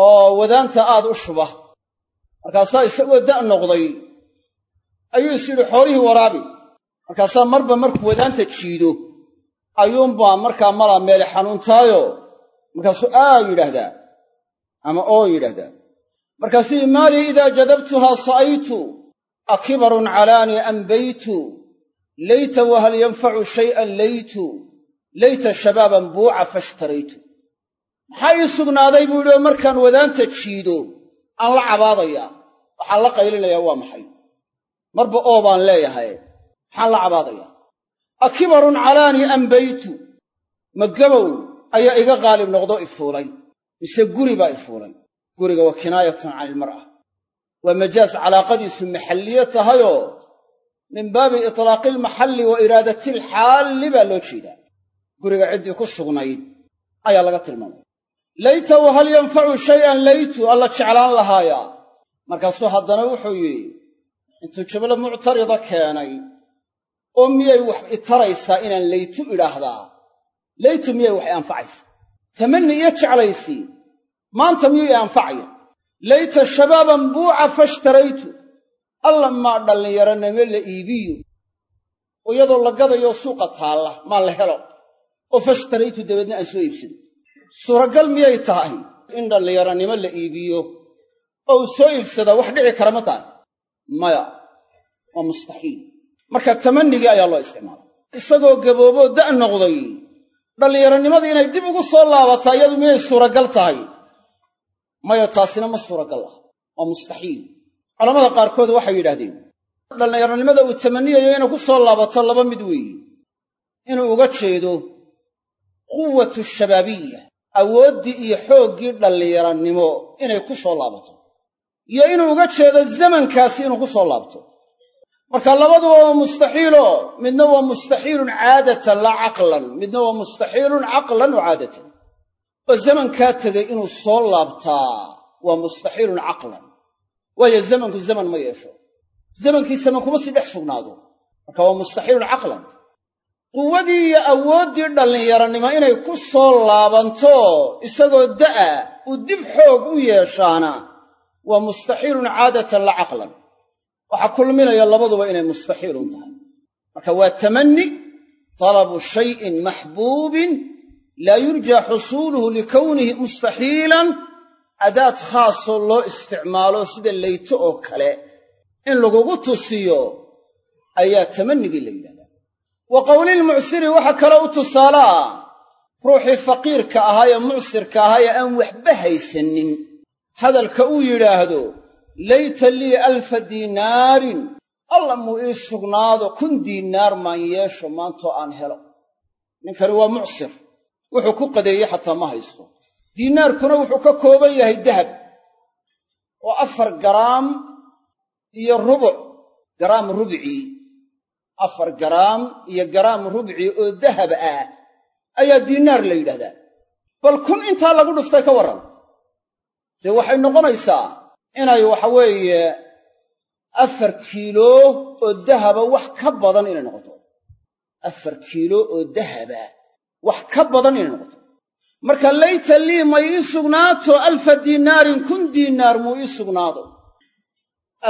oo wadaanta aad u shuba. Markaasaa isagoo da' noqday ayuu is yidhi xoolihii waraabi markaasaa marba markuu wadaanta jiido ayuunbaa markaa malaa meele xanuuntaayo. Markaasuu aa yidhaahdaa ama oo yidhahdaa markaasuu maalii idaa jadabtuhaa sa'aytu akibarun calaanii ambaytu layta wahal yanfacu shay'an laytu layta shabaaban buuca fashtaraytu. Maxaa ii sugnaaday buu yidhi oo markaan wadaanta jiido aan la cabaadayaa waxaan la qaylinayaa waa maxay? Marba oo baan leeyahay maxaan la cabaadayaa akibarun calaanii ambaytu ma gabow ayaa iga qaalib noqdo ifuulay mise guri baa ifuulay guriga waa kinaayatun cani waa majaas calaaqadiisu maxalliye tahayoo min baabi itlaaqi almaxalli wa iraadati alxaalli baa loo jeedaa. Guriga ciddii ku sugnayd ayaa laga tilmaamaya layta wahal yanfacu shay'an laytu alla jeclaan lahaayaa markaasuu haddana wuxuu yidhi intuu jumlo muctarida keenay oo miyay wax itaraysaa inaan laytu idhaahdaa? Laytu miyay wax i tamanni iyo jeclaysii maanta miyuu i anfacaya layta shabaaban buuca fashtaraytu. Alla maa dhallinyaranimo la iibiyo. Oo iyadoo la gadayo suuqa taalla maa la helo. Oo fashtaraytu dabeedna aan soo iibsado. Suuragal miyay tahay? In dhallinyaranimo la iibiyo. Oo soo iibsadaa wax dhici kara ma tahay. Maya waa mustaxiil. Marka tamannigii ayaa loo isticmaala isagoo gabooboo da' noqday dhallinyaronimadii inay dib ugu soo laabataa iyadu miyay suuragal tahay maya taasina ma suuragal ah. Waa mustaxiil. Culammada qaarkood waxay yidhaahdeen dhallinyaronimada uu tamanniyayo inay ku soo laabato laba mid weeye inuu uga jeedo quwatu shabaabiya awooddii iyo xooggii dhallinyaranimo inay ku soo laabato iyo inuu uga jeedo zamankaasi inuu ku soo laabto. Marka labaduba waa mustaxiiloo midna waa mustaxiilun caadatan laa caqlan. Midna waa mustaxiilun caqlan wa caadatan oo zamankaa tegay inuu soo laabtaa waa mustaxiilun caqlan. Waayo zamanku zaman ma yeesho. Zamankii zaman kuma sii dhex sugnaado. Marka waa mustaxiilun caqlan. Quwadii iyo awooddii dhallinyaranimo inay ku soo laabanto isagoo da'a uu dib xoog u yeeshaana waa mustaxiilun caadatan la caqlan. Waxaa kulminaya labaduba inay mustaxiilun tahay. Marka waa tamanni talabu shayin maxbuubin laa yurjaa xusuuluhu likownihi mustaxiilan adaad khaasoo loo isticmaalo sida layto oo kale. In lagugu tusiyo ayaa tamannigii la yidhahdaa. Wa qowlilmucsiri waxaa kale u tusaalaa ruuxii faqiirka ahaa ee mucsirka ahaa ee aan waxba haysanin. Hadalka uu yidhaahdo layta lii alfa diinaarin alla muu ii sugnaado kun diinaar maan yeesho maantoo aan helo. Ninkani waa mucsir wuxuu ku qadeeyey xataa ma haysto. Diinaarkuna wuxuu ka kooban yahay dahab oo afar garaam iyo rubuc garaam rubcii afar garaam iyo garaam rubci oo dahab ah ayaa diinaar la yidhahdaa. Bal kun intaa lagu dhuftay ka warran. Dee waxay noqonaysaa inay waxa weeye afar kiilo oo dahaba wax ka badan inay noqoto. Afar kiilo oo dahaba wax ka badan inay noqoto. Marka layta lii may ii sugnaato? Alfa diinaarin kun diinaar muu ii sugnaado.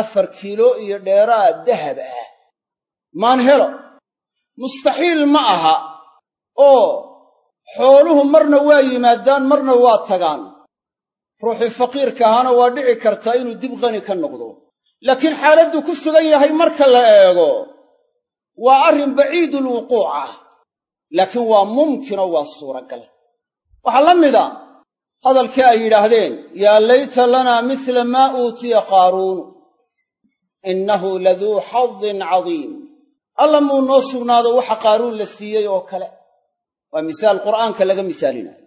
Afar kiilo iyo dheeraa dahab ah. Maan helo. Mustaxiil ma aha. Oo xooluhu marna waa yimaadaan marna waa tagaan. Ruuxii faqiirka ahaana waa dhici kartaa inuu dib qani ka noqdo. Laakiin xaaladdu ku sugan yahay marka la eego. Waa arrin baciidul wuquuc ah laakiin waa mumkinoo waa suuragal. Waxaa la mida hadalkii ay yidhaahdeen yaa layta lanaa misla maa uutiya qaaruunu innahu laduu xadin cadiim. Alla muu noo sugnaado waxa qaaruun la siiyey oo kale. Waa misaal qur'aanka laga misaalinayo.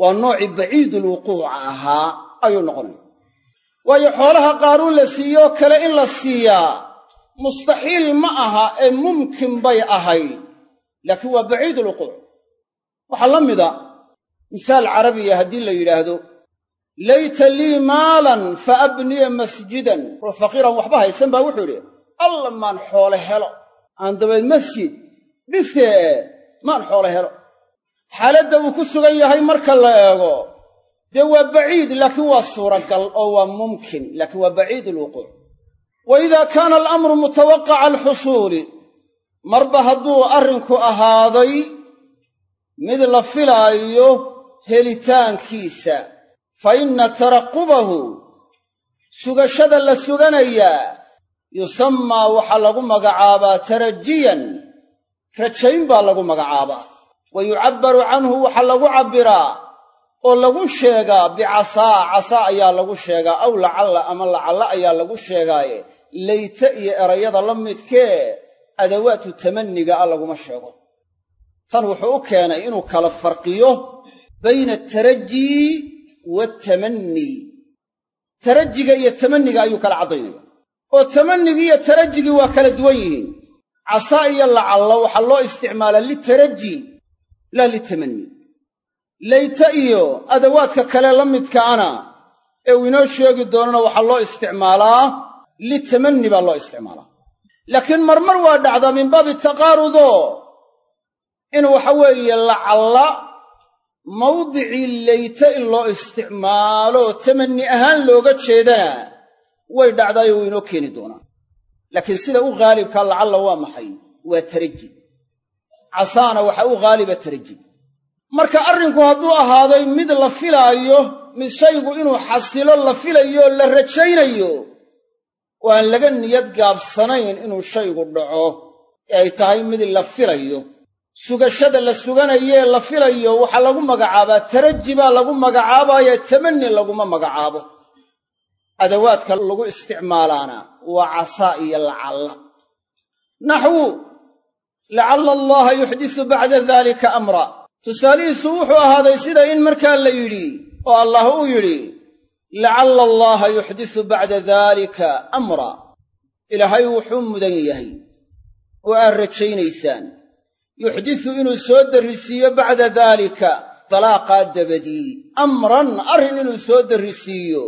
Waa noocii baciidulwuquuca ahaa ayuu noqonaya waayo xoolaha qaaruun la siiyoo kale in la siiyaa mustaxiil ma aha ee mumkin bay ahayd laakiin waa baciidulwuquuc waxaa la mida misaal carabiya haddii la yidhaahdo layta lii maalan fa abniya masjidan. Ruux faqiiran waxba haysan baa wuxuu idhi alla maan xoole helo. Aan dabeed masjid dhisee maan xoole helo. Xaaladda uu ku sugan yahay marka la eego dee waa baciid laakiin waa suuragal oo waa mumkin laakiin waa baciid alwuquuc wa idaa kaana alamru mutawaqaca alxusuuli marba hadduu arrinku ahaaday mid la filaayo helitaankiisa. Fa inna taraqubahu sugashada la suganayaa yusammaa waxaa lagu magacaabaa tarajiyan rajayn baa lagu magacaabaa. Wa yucabbaru canhu waxaa lagu cabbiraa oo lagu sheegaa bicasaa casaa ayaa lagu sheegaa aw lacalla ama lacalla ayaa lagu sheegaaye layte iyo erayada la midkee adawaatu tamanniga ah laguma sheego. Tan wuxuu u keenay inuu kala farqiyo bayna atarajii waatamanni tarajiga iyo tamanniga ayuu kala caddaynaya oo tamannigii iyo tarajigii waa kala duwan yihiin. Casaa iyo lacalla waxaa loo isticmaalaa litaraji laa litamanni. Layta iyo adawaadka kale la midkaana ee uu inoo sheegi doonana waxaa loo isticmaalaa litamanni baa loo isticmaalaa laakiin marmar waa dhacdaa min baabi taqaarudoo in waxa weeye lacalla mawdicii layta in loo isticmaalo tamanni ahaan looga jeedana way dhacdaayo wuu inoo keeni doonaa laakiin sida u haalibkaa lacalla waa maxay? Waa taraji casaana waxa u haaliba taraji marka arrinku hadduu ahaaday mid la filaayo mid shaygu inuu xasilo la filayo la rajaynayo oo aan laga niyad gaabsanayn inuu shaygu dhaco. Ee ay tahay mid la filayo. Sugashada la suganayee la filayo waxaa lagu magacaabaa. Taraji baa lagu magacaabaye tamanni laguma magacaabo. Adawaadka lagu isticmaalaana waa casaa iyo lacalla. Naxwu lacalla allaha yuxdisu bacda daalika amra. Tusaalihiisu wuxuu ahaaday sida in markaa la yidhi oo allah uu yidhi lacalla allaaha yuxdisu bacda daalika amra ilaahay wuxuu mudan yahay oo aad rajaynaysaan yuxdisu inuu soo darrisiiyo bacda daalika dalaaqaa dabadii amran arrin inuu soo darrisiiyo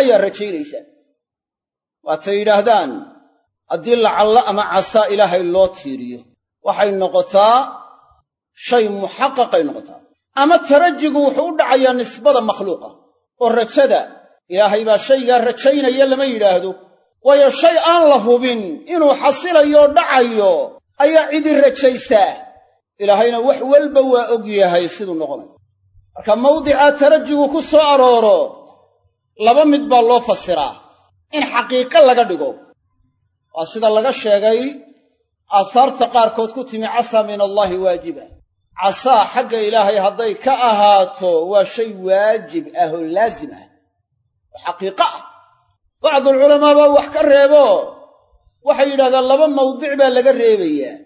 ayaa rajaynaysaan waatay yidhaahdaan haddii lacallo ama casaa ilaahay loo tiiriyo waxay noqotaa shay muxaqaqay noqotaa ama tarajigu wuxuu u dhacayaa nisbada makhluuqa oo rajada ilaahay baa shaygaa rajaynaya lama yidhaahdo. Waayo shay aan la hubin inuu xasilayoo dhacayo ayaa cidi rajaysaa ilaahayna wax walba waa og yahay siduu noqonayo. Marka mawdicaa tarajigu ku soo arooro laba mid baa loo fasiraa. In xaqiiqo laga dhigo. Waa sida laga sheegay aahaarta qaarkood ku timi casaa min allaahi waajiba. Casaa xagga ilaahay hadday ka ahaato waa shay waajib ah oo laazim ah xaqiiqo ah bacdulculamaa baa wax ka reebo. Waxay yidhahdaan laba mawdic baa laga reebayaa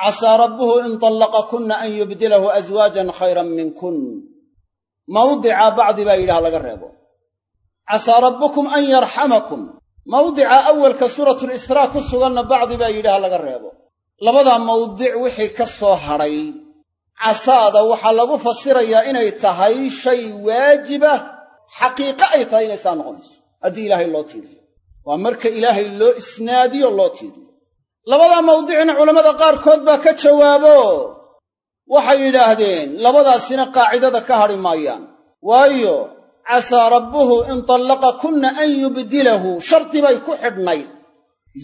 casaa rabbuhu in tallaqakunna an yubdilahu aswaajan khayran minkun. Mawdica bacdi baa yidhaha laga reebo. Casaa rabbukum an yarxamakum. Mawdica awalka suuratulisraa ku suganna bacdi baa yidhaha laga reebo. Labadaa mawdic wixii ka soo hadhay. Casaada waxaa lagu fasirayaa inay tahay shay waajibah xaqiiqo ay tahay inay saa noqonayso. Haddii ilaahay loo tiiriyo. Waa marka ilaahay loo isnaadiyo loo tiiriyo. Labadaa mawdicna culammada qaarkood baa ka jawaabo. Waxay yidhaahdeen labadaasina qaacidada ka hadhi maayaan. Waayo casaa rabbuhu in tallaqakunna an yubdilahu. Shardi bay ku xidhnayd.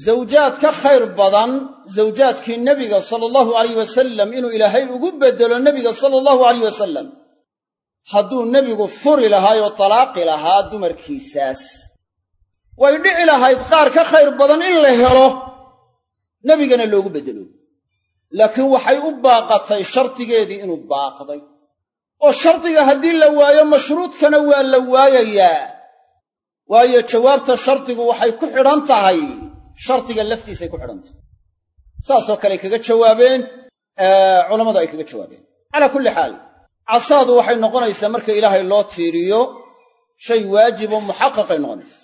Zawjaad ka khayr badan zawjaadkii nebiga sala allahu alayh wasalam inuu ilaahay ugu beddelo nebiga sala allahu alayh wasalam hadduu nebigu furi lahaayoo talaaqi lahaa dumarkiisaas. Way dhici lahayd qaar ka khayr badan in la helo nebigana loogu beddelo laakiin waxay u baaqatay shardigeedii inuu baaqday. Oo shardiga haddii la waayo mashruudkana waa la waayayaa. Waayo jawaabta shardigu waxay ku xidhan tahay shardiga laftiisay ku xidhan tahay. Saasoo kale kaga jawaabeen culammadu ay kaga jawaabeen. Calaa kulli xaal casaadu waxay noqonaysaa marka ilaahay loo tiiriyo shay waajiboo muxaqaqay noqonaysa.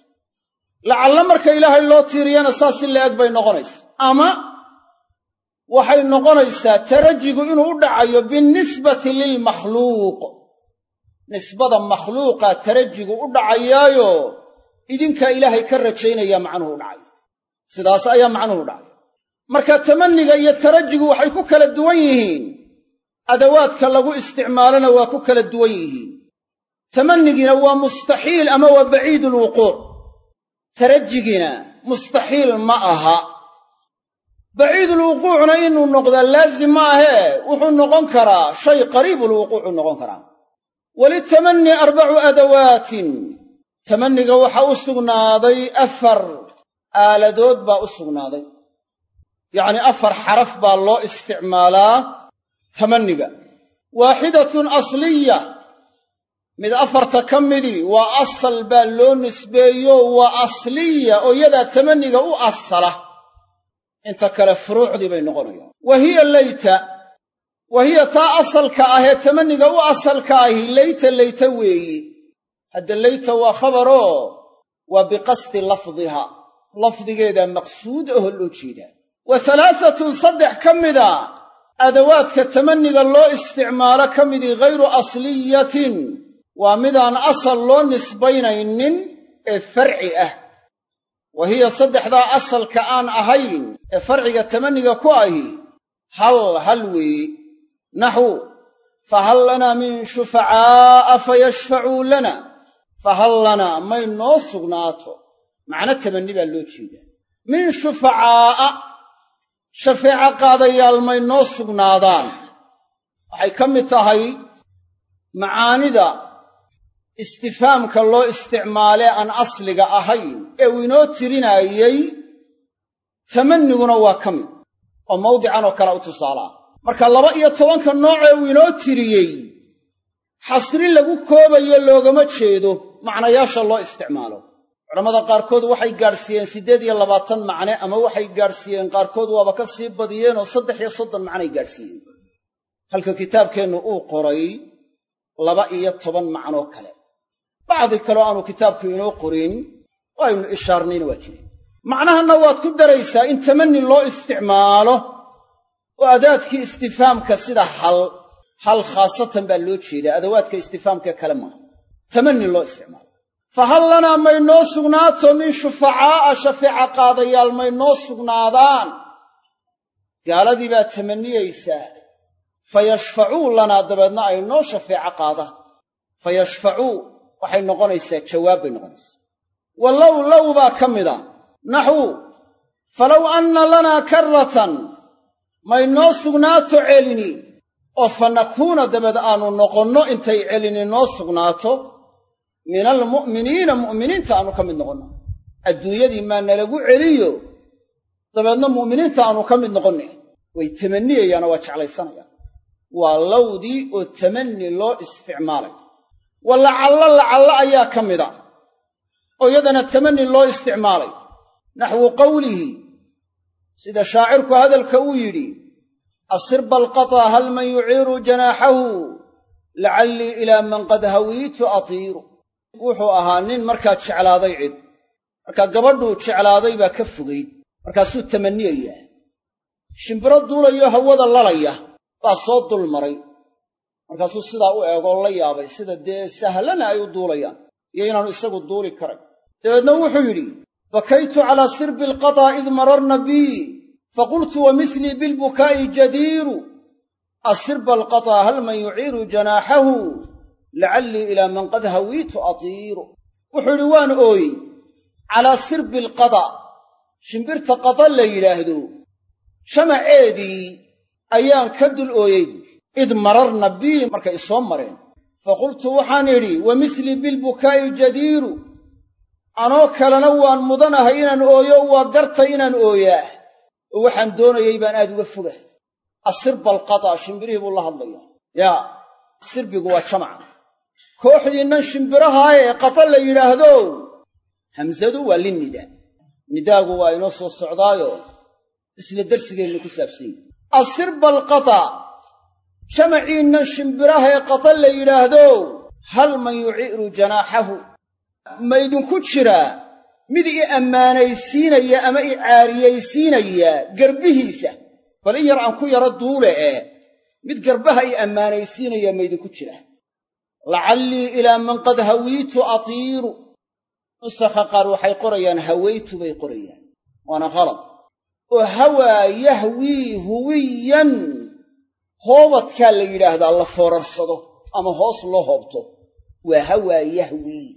Lacalla marka ilaahay loo tiiriyana saas si la-eg bay noqonaysa. Ama waxay noqonaysaa tarajigu inuu u dhacayo binnisbati lilmakhluuq nisbada makhluuqa tarajigu u dhacayaayo idinkaa ilaahay ka rajaynaya macnuhu dhacaya sidaas ayaa macnuhu dhacaya. Marka tamanniga iyo tarajigu waxay ku kala duwan yihiin adawaadka lagu isticmaalona waa ku kala duwan yihiin. Tamannigiina waa mustaxiil ama waa baciid ulwuquuc tarajigiina mustaxiil ma aha. Baciidulwuquucna inuu noqdaa laazim ma ahee wuxuu noqon karaa shay qariibulwuquucuu noqon karaa. Walitamani arbacu adawaatin. Tamaniga waxaa u sugnaaday afar aaladood baa u sugnaaday. Yacnii afar xaraf baa loo isticmaalaa tamaniga waaxidatun asliya. Mid afarta ka midii waa asal baa loo nisbeeyo waa asliya oo yadaa tamaniga u asala. Inta kale furuucdii bay noqonayaan. Wa hiya leyta wa hiya taa asalka ahee tamaniga u asalka ahi leyta leyta weeyi. Hadda leyta waa khabaroo waa biqasdi lafdiha. Lafdigeeda maqsuud aho loo jeedaa. Wa halaaatun saddex ka mida adawaadka tamaniga loo isticmaalo ka midii ghayru asliyatin. Waa midaan asal loo nisbaynaynin ee farci ah. Wa hiya saddexdaa asalka aan ahayn ee farciga tamaniga ku ahi. Hal hal weeye naxu fahal lanaa min shufacaa'a fayashfacuu lana. Fahal lanaa may noo sugnaato. Macno tamanni baa loo jeedaa. Min shufacaa'a shafeeco qaadayaal may noo sugnaadaan. Waxay ka mid tahay macaanida istifaamka loo isticmaalee aan asliga ahayn ee uu inoo tirinaayey tamanniguna waa ka mid oo mawdican oo kale u tusaalaa. Marka laba iyo tobanka noocee uu inoo tiriyey xasri lagu koobayo loogama jeedo macnayaasha loo isticmaalo culammada qaarkood waxay gaadhsiiyeen siddeed iyo labaatan macne ama waxay gaadhsiiyeen qaarkood waaba ka sii badiyeenoo saddex iyo soddon macnay gaadhsiiyeen. Halka kitaabkeennu uu qoray laba iyo toban macnoo kale. Bacdi kaleo aanu kitaabku inoo qorin oo aynu ishaarnayna waa jireen macnahanna waad ku daraysaa in tamanni loo isticmaalo oo adaadkii istifaamka sida hal hal khaasatan baa loo jeedaa adawaadka istifaamka kale maaha. Tamanni loo isticmaalo fa hal lanaa may noo sugnaato min shufacaa'a shafeeca qaadayaal may noo sugnaadaan. Gaaladii baa tamanniyaysaa fa yashfacuu lanaa dabeedna ay noo shafeeco qaadaan fa yashfacuu waxay noqonaysaa jawaab bay noqonaysaa. Wa low baa ka mida. Naxwu falow anna lanaa karratan may noo sugnaato celini oo fa nakuuna dabeed aanu noqonno intay celini noo sugnaato min almu'miniina mu'miniinta aanu ka mid noqonno. Adduunyadii maa nalagu celiyo dabeedna mu'miniinta aanu ka mid noqonne. Way tamanniyayaanoo waa jeclaysanayaan. Waa lowdii oo tamanni loo isticmaalay. Wa lacallo lacallo ayaa ka mida. Oo iyadana tamanni loo isticmaalay. Naxwu qawlihi sida shaacirku hadalka uu yidhi asirba alqataa hal man yuciiru janaaxahu lacallii ilaa man qad hawiitu atiiru wuxuu ahaa nin markaa jeclaaday cid. Markaa gabadhuu jeclaaday baa ka fogayd markaasuu tamanniyayaa shimbiro duulayo hawada lalaya baa soo dul maray. Markaasuu sidaa u eegoo la yaabay sida dee sahlana ay u duulayaan iyo inaanu isagu duuli karay. Dabeedna wuxuu yidhi bakaytu calaa sirbi alqataa id mararna bii faqultu wa mislii bilbukaa'i jadiiru asirba alqataa hal man yuciiru janaaxahu lacallii ilaa man qad hawiitu atiiru. Wuxuu yidhi waan ooyey calaa sirbi alqada shimbirta qada la yidhaahdo jamaceedii ayaan ka dul ooyey id mararna bii markay isoo mareen. Faqultu waxaan idhi wa mislii bilbukaa'i jadiiru anoo kalena waan mudanahay inaan ooyo waa gartay inaan ooyaa. Oo waxaan doonayay baan aad uga fogahay. Asirba alqadaa shimbirihii buu la hadlayaa. Yaa sirbigu waa jamaca kooxdiinnan shimbirahaa ee qata la yidhaahdo hamsadu waa linnida nidaagu waa inoo soo socdaayo isla darsigeennu ku saabsan yahi asirba alqata jamaciinnan shimbiraha ee qata la yidhaahdo hal man yuci'ru janaaxahu? Ma idinku jiraa mid i ammaanaysiinaya ama i caariyaysiinaya garbihiisa? Bal in yar aan ku yaro duule ee mid garbaha i ammaanaysiinaya ma idinku jira lacallii ilaa man qad hawiitu atiiru. Nusakha qaar waxay qorayaan hawaytu bay qorayaan. Waana khalad. Oo hawaa yahwii huwiyan hoobadkaa la yidhaahdaa la foorarsado ama hoos loo hoobto waa hawaa yahwii.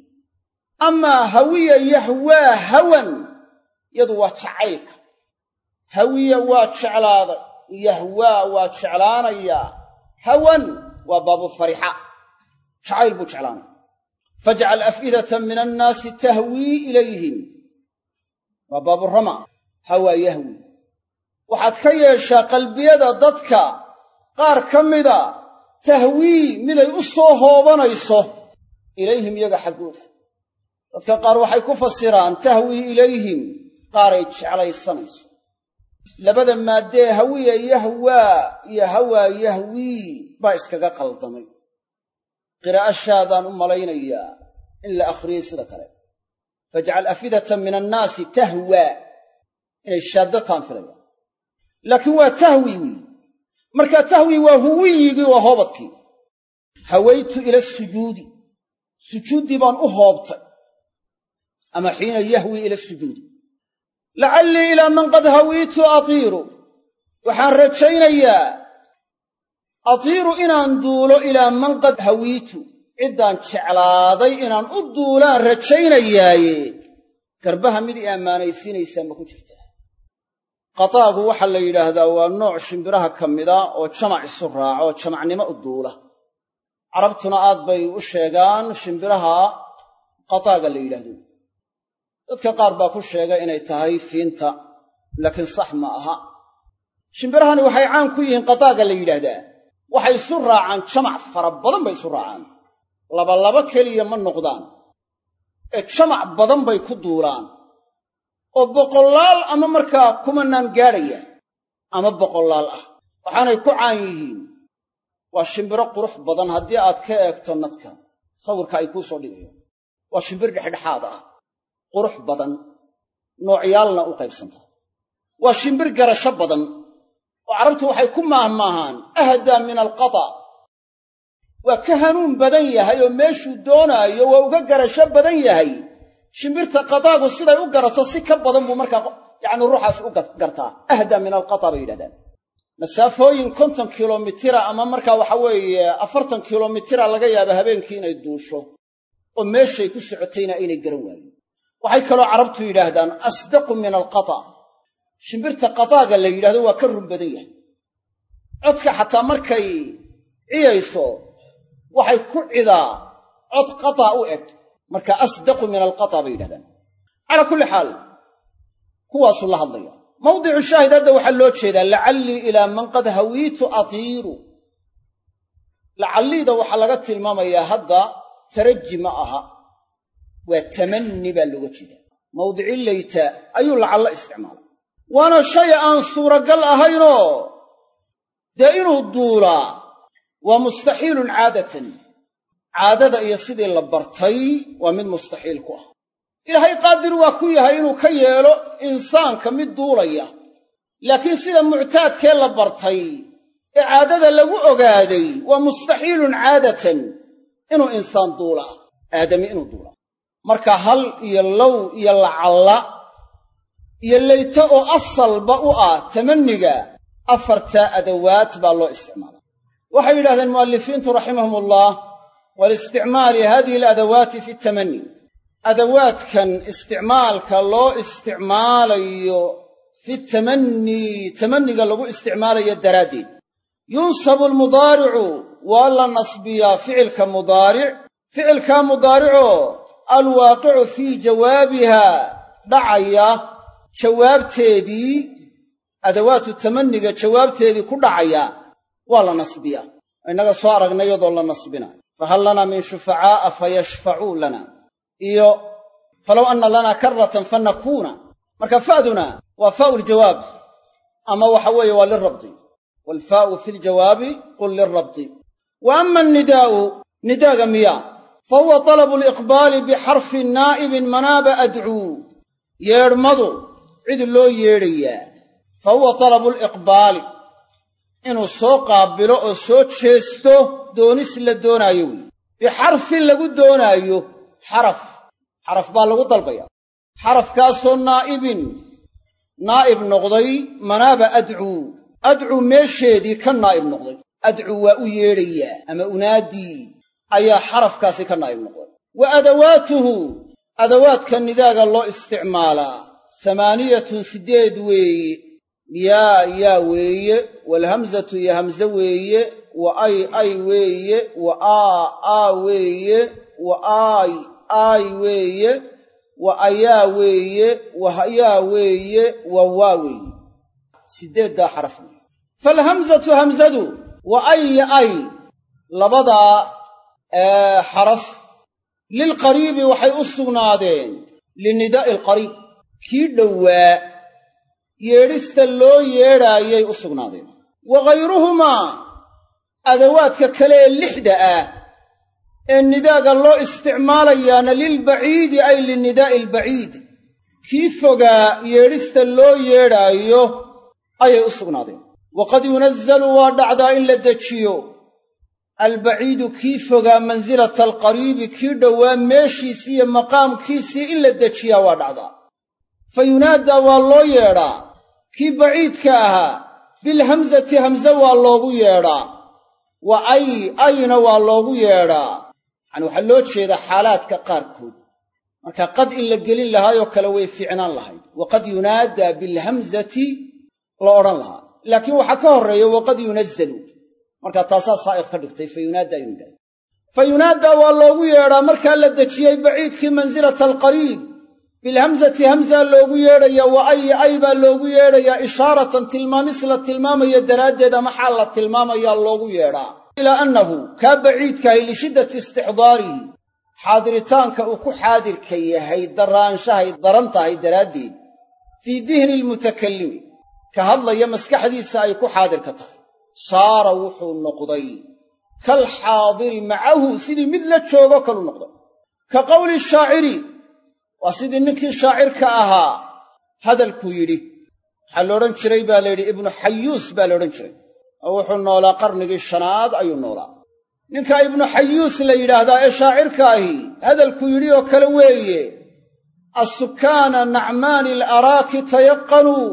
Amaa hawiya yahwaa hawan yadu waa jacaylka. Hawiya waa jeclaaday yahwaa waa jeclaanayaa hawan waa baabu jacayl buu jeclaanaya fajcal af'idatan min annaasi tahwii ilayhim. Waa baaburama hawaa yahwi. Waxaad ka yeeshaa qalbiyada dadka qaar ka mida tahwii miday u soo hoobanayso ilayhim iyaga xaggooda. Dadka qaar waxay ku fasiraan tahwii ilayhim qaaray jeclaysanayso. Labada maaddee hawiya yahwaa iyo hawaa yahwii baa iskaga qaldamay qiraa'o shaadaan u malaynayaa in la akhriyey sida kale. Fajcal afidatan min annaasi tahwaa inay shaaddataan filayaan. Laakiin waa tahwi wiy markaa tahwi waa huwiyigii waa hoobadkii. Hawaytu ila sujuudi. Sujuuddii baan u hoobtay. Ama xiina yahwi ila sujuudi. Lacallii ilaa man qad hawiitu atiiru. Waxaan rajaynayaa atiiru inaan duulo ilaa man qad hawiitu ciddaan jeclaaday inaan u duulaan rajaynayaaye garbaha mid i ammaanaysiinaysaa ma ku jirtaa. Qataagu waxaa la yidhaahdaa waa nooc shimbiraha ka mida oo jamac isu raaca oo jamacnimo u duula. Carabtuna aad bay u sheegaan shimbiraha qataaga la yidhaahdo. Dadka qaar baa ku sheega inay tahay fiinta laakiin sax ma aha. Shimbirahani waxay caan ku yihiin qataaga la yidhaahdaa waxay isu raacaan jamac fara badan bay isu raacaan. Labalaba keliya ma noqdaan. Ee jamac badan bay ku duulaan. Oo boqollaal ama markaa kumanaan gaadhaya ama boqollaal ah. Waxaanay ku caan yihiin waa shimbiro qurux badan haddii aad ka eegto nadka. Sawirka ay kuu soo dhigayaan. Waa shimbir dhexdhexaad ah. Qurux badan. Noocyaalna u qaybsantaha waa shimbir garasho badan oo carabtu waxay ku maahmaahaan ahdaa min alqata waa ka hanuun badan yahay oo meeshuu doonaayo waa uga garasho badan yahay. Shimbirta qataagu siday u garato si ka badan buu markaa yacni ruuxaas u gartaa. Ahdaa min alqata bay yidhahdaan. Masaafooyin konton kilomitira ama markaa waxa weeye afartan kilomitira laga yaaba habeenkii inay duusho oo meeshay ku socotayna aynay garan waayin waxay kaloo carabtu yidhaahdaan asdaqu min alqata shimbirta qataaga la yidhahdo waa ka run badan yahay. Codka xataa markay ciyayso waxay ku cidaa cod qataa u eg. Marka asdaqu min alqata bay yidhahdaan. Calaa kulli xaal kuwaasuu la hadlaya. Mawdicu shaahid hadda waxaa loo jeedaa lacallii ilaa man qad hawiitu atiiru. Lacalliida waxaa laga tilmaamayaa hadda taraji ma aha. Waa tamanni baa looga jeedaa. Mawdici layta ayuu lacallo isticmaalay waana shay aan suuragal ahaynoo? Dee inuu duulaa? Waa mustaxiilun caadatan. Caadada iyo sidii la bartay waa mid mustaxiil ku ah. Ilaahay qaadir waa ku yahay inuu ka yeelo insaanka mid duulaya. Laakiin sida muctaadkee la bartay ee caadada lagu ogaaday waa mustaxiilun caadatan inuu insaan duulaa. Aadami inuu duulaa. Marka hal iyo low iyo lacalla iyo layta oo asalba u ah tamanniga afartaa adawaad baa loo isticmaala waxay yidhahdeen mu'allifiintu raximahumullah walisticmaali hadihi aladawaati fi tamanni. Adawaadkan isticmaalka loo isticmaalayo fi tamannii tamanniga lagu isticmaalayo daraaddeed. Yunsabu almudaaricu waa la nasbiyaa ficilka mudaaric. Ficilkaa mudaaricoo alwaaqicu fii jawaabiha dhacaya jawaabteedii adawaatu tamanniga jawaabteedii ku dhacaya waa la nasbiyaa innaga soo aragnay iyadoo la nasbinaayo fahal lanaa min shufacaa'a fayashfacuu lana. Iyo falow anna lanaa karratan fanakuuna marka fa'duna waa faa'u ljawaab ama waxa weeye waa lirabdi waalfaa'u fi ljawaabi qul lirabdi wa ama annidaa'u nidaaga miyaa fa huwa talabu liqbaali bixarfi naa'ibin manaaba adcuu yeedhmadu cid loo yeedhayaa fa huwa talabu liqbaali inuu soo qaabilo oo soo jeesto doonis la doonaayo weeye. Bixarfin lagu doonaayo xaraf xaraf baa lagu dalbaya. Xarafkaasoo naa'ibin naa'ib noqday manaaba adcuu adcuu meesheedii ka naa'ib noqday. Adcuu waa u yeedhayaa ama unaadii ayaa xarafkaasi ka naa'ib noqday. Wa adawaatuhu adawaadka nidaaga loo isticmaalaa samaaniyatun siddeed weeye yaa yaa weeye waalhamzatu iyo hamze weeye wa ay ay weeye wa aa aa weeye wa aay aay weeye wa ayaa weeye wa hayaa weeye wa waa weeye. Siddeeddaa xaraf weeye. Faalhamzatu hamzadu wa ay ay. Labadaa xaraf. Lilqariibi waxay u sugnaadeen linidaa'i alqariib kii dhowaa yeedhista loo yeedhaayay u sugnaadeen. Wa ghayruhumaa adawaadka kale ee lixda ah ee nidaaga loo isticmaalayaana lilbaciidi ay linidaa'i albaciid kii fogaa yeedhista loo yeedhaayo ayay u sugnaadeen. Waqad yunazalu waa dhacdaa in la dejiyo. Albaciidu kii fogaa mansilata alqariibi kii dhowaa meeshiisii iyo maqaamkiisii in la dejiyaa waa dhacdaa fa yunaadaa waa loo yeedhaa. Kii baciidka ahaa bilhamsati hamse waa loogu yeedhaa. Wa ay ayna waa loogu yeedhaa. Yacani waxaa loo jeedaa xaalaadka qaarkood. Marka qad in la gelin lahaayoo kale way fiicnaan lahayd. Waqad yunaadaa bilhamsati la odhan lahaa. Laakiin waxaa ka horreeya waqad yunazalu markaa taasaa saa'iq ka dhigtay fa fa yunaadaa waa loogu yeedhaa markaa la dejiyey baciidkii mansilata bilhamsati hamsaa loogu yeedhaya wa ay ay baa loogu yeedhayaa ishaaratan tilmaamis la tilmaamayo daraaddeed ama la tilmaamayaa loogu yeedhaa ilaa annahu kaa baciidkahay lishiddati istixdaarihi xaadiritaanka uu ku xaadirka yahay daraanshahay daran tahay daraaddeed fii dihni almutakallimi ka hadlaya maskaxdiisa ay ku xaadirka tahay. Saara wuxuu noqday kal xaadiri macahu sidii mid la joogo kalu noqday ka qowli shaaciri waa sidii ninkii shaacirka ahaa. Hadalkuu yidhi waxaa la odhan jiray baa la yidhi ibnu xayuus baa la odhan jiray. Oo wuxuu noolaa qarnigii shanaad ayuu noolaa. Ninka ibnu xayuus la yidhaahdaa ee shaacirka ahi hadalkuu yidhi oo kale weeye assukaana nacmaani alaraaki tayaqanuu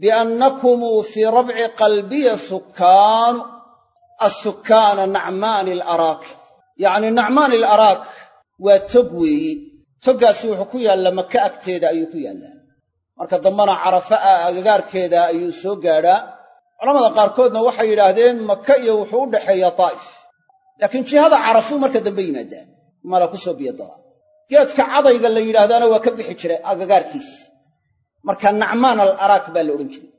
biannakumuu fii rabci qalbiya sukkaanu. Assukaana nacmaani alaraaki. Yacnii nacmaani alaraak waa tog weeye toggaasi wuxuu ku yaallaa maka agteeda ayuu ku yaallaa. Marka dambena carafa ah agagaarkeeda ayuu soo gaadhaa. Culamada qaarkoodna waxay yidhaahdeen maka iyo wuxuu u dhaxeeyaa daa'if laakiin jihada carafuu marka dambe yimaadaa. Mala ku soo biyodaraa geedka cadayga la yidhaahdaana waa ka bixi jiray agagaarkiis. Marka nacmaan al araak baa la odhan jiray.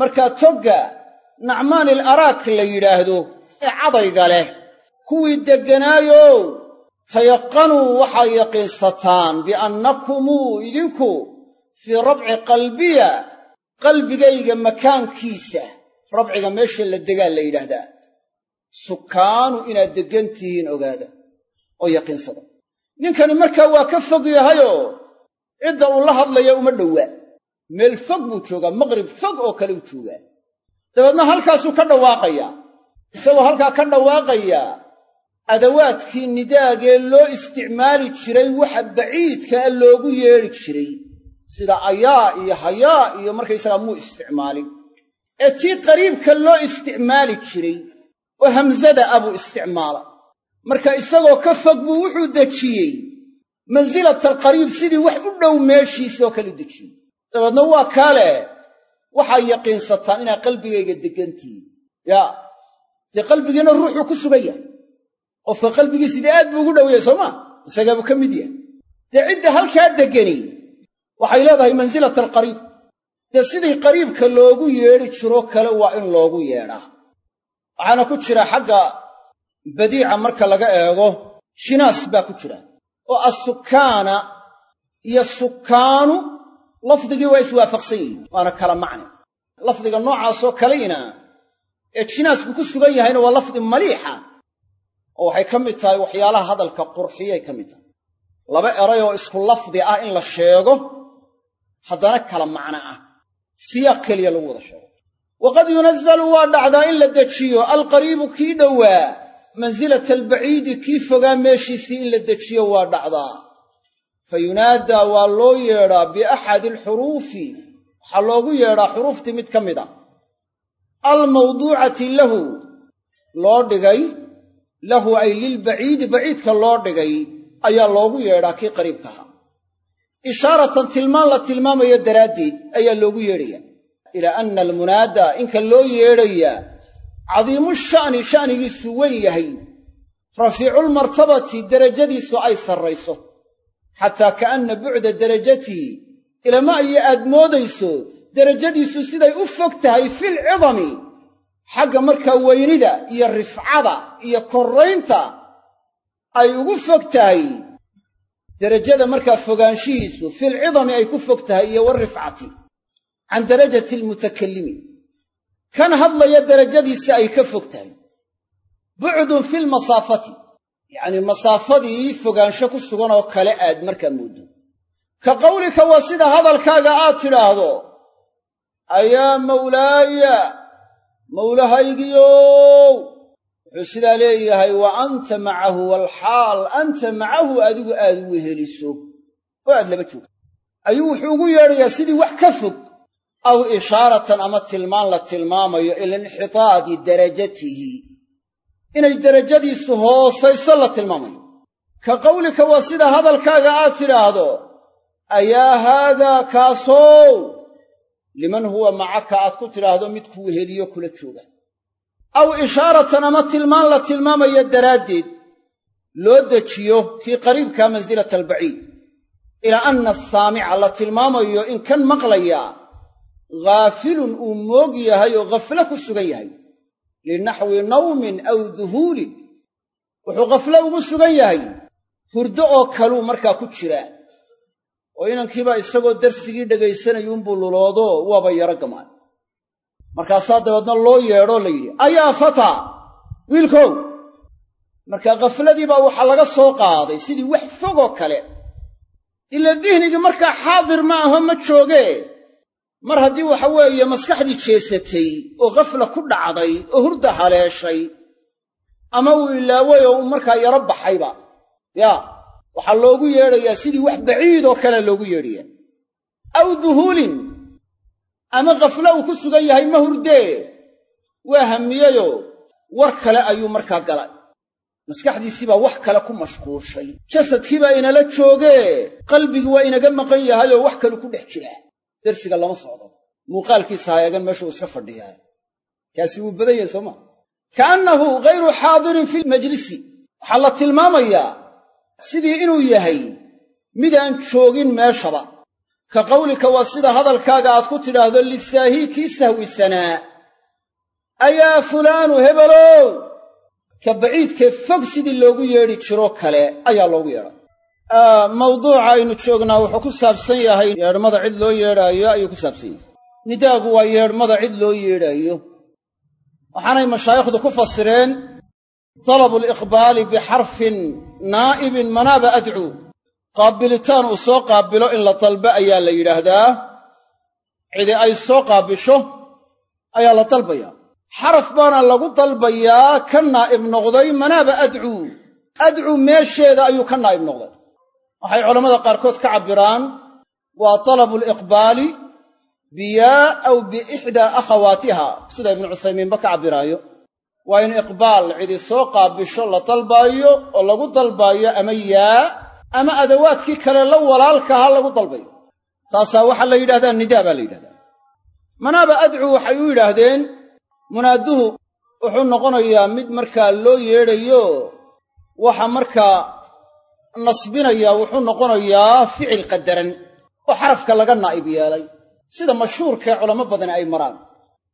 Marka togga nacmaan il araak la yidhaahdo ee cadayga leh kuwii degganaayow tayaqanuu waxaa yaqiinsataan biannakumuu idinku fii rabci qalbiya qalbigayga makaankiisa rabciga meesha la degaa la yidhaahdaa sukaanu inaad deggan tihiin ogaada oo yaqiinsada ninkani markaa waa ka fog yahayoo cidda uu la hadlaya uma dhowaa meel fog buu joogaa maqrib fog oo kale u joogaa dabeedna halkaasuu ka dhawaaqayaa isagoo halkaa ka dhawaaqayaa adawaadkii nidaagee loo isticmaali jiray waxa baciidkaa loogu yeedhi jiray. Sida ayaa iyo hayaa iyo markaysagaa muu isticmaalin. Ee tii qariibka loo isticmaali jiray oo hamsada ah buu isticmaala. Marka isagoo ka fog buu wuxuu dejiyey. Mansilata alqariib sidii wax u dhow meeshiisoo kale dejiyey. Dabeedna waa kaale. Waxaa yaqiinsataan inaad qalbigayga deggantihiin. Yaa dee qalbigiina ruuxuu ku sugan yahay qofka qalbigiisa dee aad buu ugu dhow yahay soo maa isagaabuu ka mid yahay. Dee cidda halkaa deggani waxay leedahay mansilata alqariib. Dee sidii qariibka loogu yeedhi jiroo kale waa in loogu yeedhaa waxaana ku jira xagga badiica marka laga eego jinaas baa ku jira. Oo assukaana iyo sukkaanu lafdigii waa iswaafaqsan yihiin waana kala macni. Lafdiga noocaasoo kaleyna ee jinaasku ku sugan yahayna waa lafdi maliixa oo waxay ka mid tahay waxyaalaha hadalka qurxiyay ka mid tahay. Laba eray oo isku lafdi ah in la sheego haddana kala macno ah. Siyaaq keliya lagu wada sheego. Waqad yunazalu waa dhacdaa in la dejiyo. Alqariibu kii dhowaa mansilata albaciidi kii fogaa meeshiisii in la dejiyo waa dhacdaa. Fa yunaadaa waa loo yeedhaa biaxadi alxuruufi. Waxaa loogu yeedhaa xuruuftii mid ka mid a almawduucati lahu loo dhigay lahu ay lilbaciidi baciidka loo dhigay ayaa loogu yeedhaa kii qariibkaha ishaaratan tilmaan la tilmaamayo daraaddeed ayaa loogu yeedhayaa ilaa anna almunaadaa inka loo yeedhayaa cadiimu sha'ni sha'nigiisu weyn yahay. Rafiiculmartabati derajadiisu ay sarrayso. Xataa ka'anna bucda derajatihi ilama iyo aad moodayso derajadiisu siday u fog tahay filcidami xagga markaa weynida iyo rifcada iyo korraynta ay ugu fog tahay derajada markaa fogaanshihiisu filcidami ay ku fog tahay iyo warifcati can darajati almutakallimi kan hadlaya derajadiisa ay ka fog tahay. Bucdun filmasaafati yacnii masaafadii fogaansho ku sugan oo kale aad markaa mooddo. Ka qawlika waa sida hadalkaaga aad tidhaahdo ayaa mawlaaya mawlahaygiyow wuxuu sidaa leeyahay wa anta macahu walxaal anta macahu adigu aad u weheliso oo aad laba joogto ayuu wuxuu ugu yeedhayaa sidii wax ka fog aw ishaaratan ama tilmaan la tilmaamayo ila inxitaadi darajatihi. Inay derajadiisu hoosayso la tilmaamayo. Ka qawlika waa sida hadalkaaga aad tidhaahdo ayaa haadaa kaasow liman huwa macaka aad ku tidhaahdo mid kuu heliyo kula jooga. Aw ishaaratan ama tilmaan la tilmaamayo daraaddeed loo dejiyo kii qariibkaa mansilata albaciid. Ilaa anna asaamica la tilmaamayo in kan maqlayaa ghaafilun uu moog yahay oo ghaflo ku sugan yahay. Linaxwi nawmin aw duhuulin wuxuu ghaflo ugu sugan yahay. Hurdo oo kaluu markaa ku jiraa oo inankiibaa isagoo darsigii dhegaysanayuunbuu luloodo waaba yaro gamaan markaasaa dabeedna loo yeedhoo la yidhi ayaa fataa wiilkow. Markaa khafladiibaa waxaa laga soo qaaday sidii wax fogoo kale. Ila dihnigii markaa xaadir ma aho ma joogee mar haddii waxa weeye maskaxdii jeesatay oo khafla ku dhacday oo hurda haleeshay ama uu ilaaway oo uu markaa yaro baxayba. Yaa waxaa loogu yeedhayaa sidii wax baciid oo kale loogu yeedhayaa aw duhuulin ama khaflo uu ku sugan yahay ma hurdee? Waa hamiyeyoo war kale ayuu markaa galay. Maskaxdiisiibaa wax kale ku mashquushay. Jasadkiibaa inala joogee. Qalbigii waa inaga maqan yahay oo wax kalu ku dhex jiraa dersiga lama socdo. Muuqaalkiisa ha eegan meeshuu iska fadhiyaa kaasi wuu badan yahay soo maa kaannahu ghayru xaadirin fi lmajlisi waxaa la tilmaamayaa sidii inuu yahay midaan joogin meeshaba. Ka qawlika waa sida hadalkaaga aad ku tidhaahdo lisaahii kii sahwisanaa ayaa fulaanu hebelow ka baciidkee fog sidii loogu yeedhi jiro kale ayaa loogu yeedhay mawduuca aynu joognaa wuxuu ku saabsan yahay yeedhmada cid loo yeedhaayo ayuu ku saabsan yahay. Nidaagu waa yeedhmada cid loo yeedhaayo. Waxaanay mashaayikhdu ku fasireen talabu liqbaali bixarfin naa'ibin manaaba adcuu qaabilitaan uu soo qaabilo in la dalba ayaa la yidhaahdaa cidi ay soo qaabisho ayaa la dalbayaa xaraf baana lagu dalbayaa ka naa'ib noqday manaaba adcuu adcuu meesheeda ayuu ka naa'ib noqday waxay culammada qaarkood ka cabbiraan waa talabu liqbaali biyaa aw biixdaa akhawaatiha sida ibnu cuthaymiinba ka cabbiraayo waa in iqbaal cidi soo qaabisho la dalbaayo oo lagu dalbaayo ama yaa ama adawaadkii kale la walaalkaha lagu dalbayo taasaa waxaa la yidhahdaa nidaa baa la yidhahdaa manaaba adcuu waxay u yidhaahdeen munaaduhu wuxuu noqonayaa mid markaa loo yeedhayo waxa markaa nasbinayaa wuxuu noqonayaa ficil qadaran oo xarafka laga naa'ib yeelay. Sida mashhuurkae culamo badani ay maraan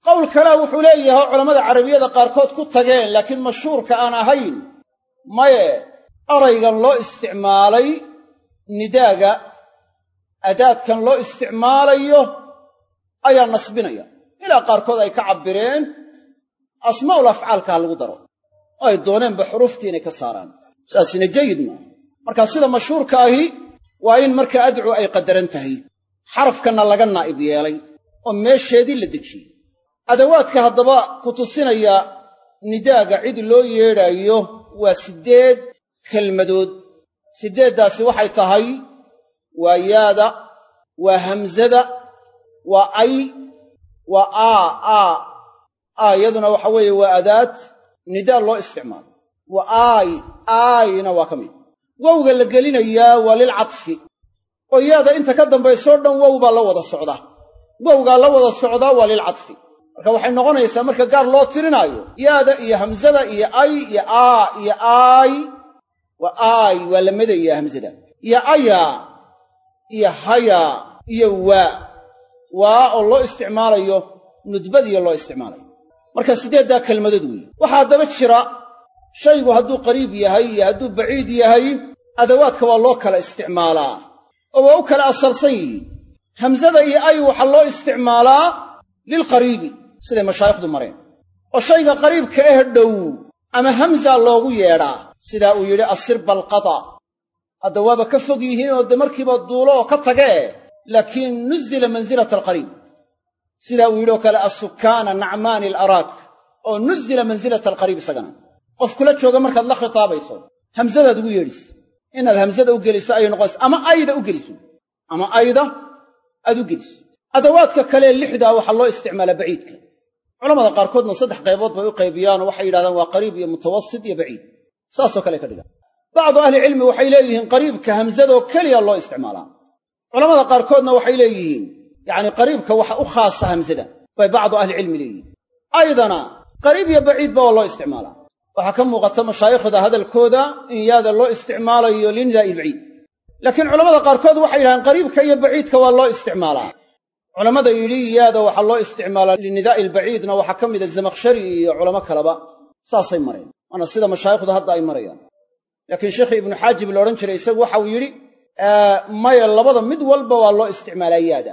qowl kalea wuxuu leeyahay oo culammada carabiyada qaarkood ku tageen laakiin mashhuurka aan ahayn maye eraygan loo isticmaalay nidaaga adaadkan loo isticmaalayo ayaa nasbinaya. Ilaa qaarkood ay ka cabbireen asmaa'ul afcaalka ha lagu daro. Oo ay dooneenba xuruuftii inay ka saaraan. Saasina jayid maaha. Marka sida mashhuurka ahi waa in marka adcu ay qadaran tahay. Xarafkanna laga naa'ib yeelay oo meesheedii la dejiyey adawaadka haddaba ku tusinaya nidaaga cid loo yeedhaayo waa siddeed kelmadood. Siddeeddaasi waxay tahay waa yaada waa hamsada waa ay waa aa aa aa iyaduna waxa weeye waa adaad nidaa loo isticmaalo. Wa aay aayna waa ka mid. Wowga la gelinayaa waa lilcatfi oo yaada inta ka dambaysoo dhan wow baa la wada socdaa. Wowgaa la wada socdaa waa lilcatfi marka waxay noqonaysaa marka gaar loo tirinaayo yaada iyo hamzada iyo ay iyo aa iyo aay waa aay waa la madaya hamzada. Iyo ayaa iyo hayaa iyo waa waa oo loo isticmaalayo nudbadiyo loo isticmaalayo. Marka siddeeddaa kelmadood weeye? Waxaa haddaba jira shaygu hadduu qariib yahay iyo hadduu baciid yahay adawaadka waa loo kala isticmaalaa. Oo waa u kala asalsan yihiin. Hamsada iyo ay waxaa loo isticmaalaa lilqariibi siday mashaayikhdu mareen. Oo shayga qariibka eh dhow ama hamza loogu yeedhaa? Sidaa uu yidhi asirba alqata hadda waaba ka fog yihiin oo de markiiba duulo oo ka tagee laakiin nuzila mansilata alqariib. Sidaa uu yidhi oo kale assukaana nacmaani alaraak oo nuzila mansilata alqariib isagana. Qof kula jooga markaad la khitaabayso hamsadaad ugu yeedhis. Inaad hamsada u geliso ayay noqonaysa ama ayda u geliso ama ayda aad u geliso. Adawaadka kalee lixdaa waxaa loo isticmaalaa baciidka culamada qaarkoodna saddex qaybood bay u qaybiyaanoo waxay yidhahdaan waa qariib iyo mutawasit iyo baciid. Saasoo kale ka dhigaan bacdu ahlicilmi waxay leeyihiin qariibka hamsadoo keliya loo isticmaalaa culamada qaarkoodna waxay leeyihiin yacni qariibka waxa u khaasa hamsada bay bacdu ahlicilmi leeyihiin. Aydana qariib iyo baciidba waa loo isticmaalaa. Waxaa ka muuqata mashaayikhda hadalkooda in yaada loo isticmaalayo linidaa'i ilbaciid laakiin culamada qaarkood waxay yidhahdeen qariibka iyo baciidka waa loo isticmaalaa culammada yidhi yaada waxaa loo isticmaalaa linidaa'i ilbaciidna waxaa ka mida zamakhshari iyo culamo kaleba saasay mareen. Waana sida mashaayikhdu hadda ay marayaan. Laakiin sheekhii ibnu xaajib la odhan jiray isagu waxauu yidhi maya labada mid walba waa loo isticmaalaa yaada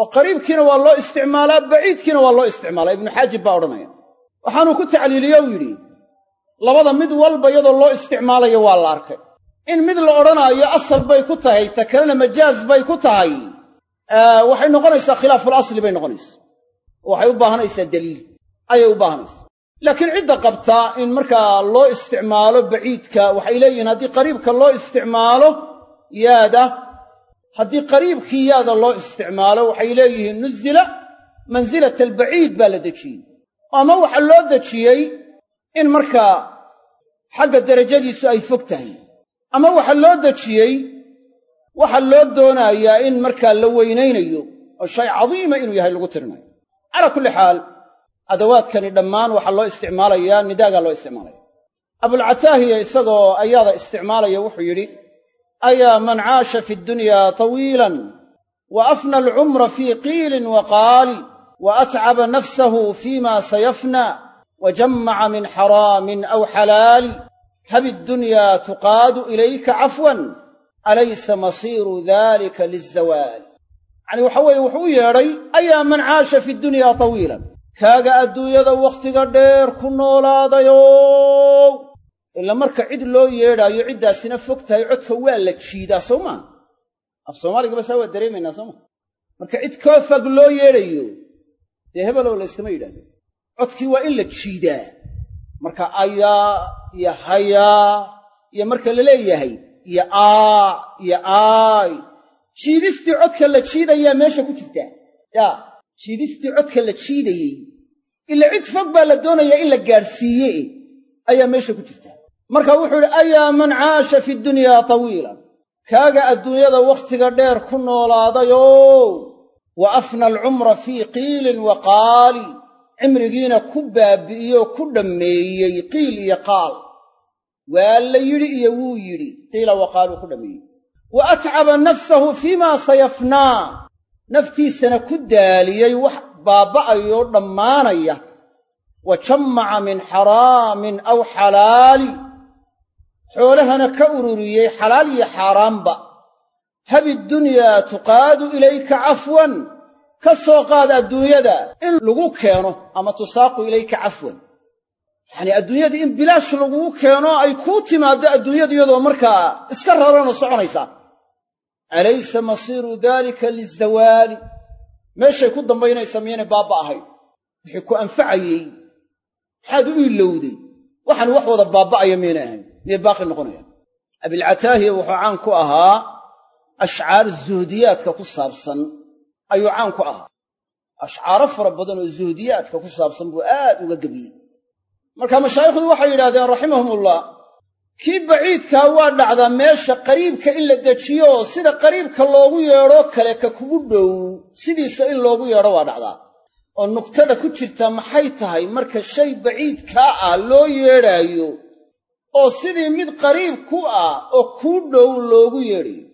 oo qariibkiina waa loo isticmaalaa baciidkiina waa loo isticmaalaa ibnu xaajib baa odhanaya. Waxaanuu ku tacliiliye u yidhi labada mid walba iyadoo loo isticmaalayo waa la arkay. In mid la odhanaayo asal bay ku tahay ta kalena majaaz bay ku tahay waxay noqonaysaa khilaaful asli bay noqonaysaa. Waxay u baahanaysaa daliil. Ayay u baahanaysaa. Laakiin cidda qabtaa in markaa loo isticmaalo baciidka waxay leeyihiin haddii qariibka loo isticmaalo yaada haddii qariibkii yaada loo isticmaalo waxay leeyihiin nuzila mansilata albaciid baa la dejiyey. Ama waxa loo dejiyey in markaa xagga derajadiisu ay fog tahay. Ama waxa loo dejiyey waxa loo doonayaa in markaa la weynaynayo oo shay cadiima inuu yahay lagu tirinayo. Calaa kulli xaal adawaadkani dhammaan waxaa loo isticmaalayaa nidaagaa loo isticmaalaya. Abulcataahiya isagoo ayaada isticmaalaya wuxuu yidhi ayaa man caasha fi ddunyaa tawiilan wa afna alcumra fii qiilin wa qaali wa atcaba nafsahu fiima sayafna wa jammaca min xaraamin aw xalaali. Hab iddunyaa tuqaadu ilayka cafwan alaysa masiiru dalika lizawaali yacni waxa weeye wuxuu u yeedhay ayaa man caasha fi ddunyaa tawiilan? Kaaga adduunyada wakhtiga dheer ku noolaadayow ila marka cid loo yeedhaayo ciddaasina fog tahay codka waa la jiidaa soo maa af soomaaligaba saa waa dareemaynaa soo maa marka cid koo fog loo yeedhayo dee hebelow la yskama yidhahdo codkii waa in la jiidaa. Marka ayaa iyo hayaa iyo marka la iyo aa iyo aay jiidistii codka la jiidayaa meesha ku jirtaa yaa jiidistii codka la jiidayey ila cid fog baa la doonayaa in la gaadhsiiye ayaa meesha ku jirta. Marka wuxuu idhi ayaa man caasha fi dunyaa tawiilan kaaga adduunyada wakhtiga dheer ku noolaadayow wa afna alcumra fii qiilin wa qaali. Cimrigiina ku baabi'iyoo ku dhammeeyey qiil iyo qaal waa la yidhi iyo wuu yidhi. Qiila wa qaaluu ku dhammeeyey wa atcaba nafsahu fiimaa sayafnaa. Naftiisana ku daaliyey wax baabba'ayoo dhammaanaya. Wa jammaca min xaraamin aw xalaali. Xoolahana ka ururiyey xalaal iyo xaaraamba habi dunyaa tuqaadu ilayka cafwan ka soo qaad adduunyada in lagu keeno ama tusaaqu ilayka cafwan yacnii adduunyadii in bilaash lagugu keeno ay kuu timaaddo adduunyada iyadoo markaa iska raranoo soconaysaa alaysa masiiru daalika lizawaali. Meeshay ku dambaynaysaa miyaynay baabba ahayn. Wixii ku anfacayey. Maxaad u ilowday. Waxaan wax wada baabba'aya miyaynay ahayn. Miyay baaqi noqonayaan? Abilcataahiya wuxuu caan ku ahaa ashcaar zuhdiyaadka ku saabsan. Ayuu caan ku ahaa. Ashcaaro fara badan oo zuhdiyaadka ku saabsan buu aad uga gebiyey marka mashaayikhdu waxay yidhahdeen raximahumullah kii baciidkaa waa dhacdaa meesha qariibka in la dejiyo sida qariibka loogu yeedhoo kale ka kugu dhow sidiisa in loogu yeedho waa dhacdaa oo nuqtada ku jirta maxay tahay marka shay baciidkaa ah loo yeedhaayo oo sidii mid qariib ku ah oo kuu dhow loogu yeedhayo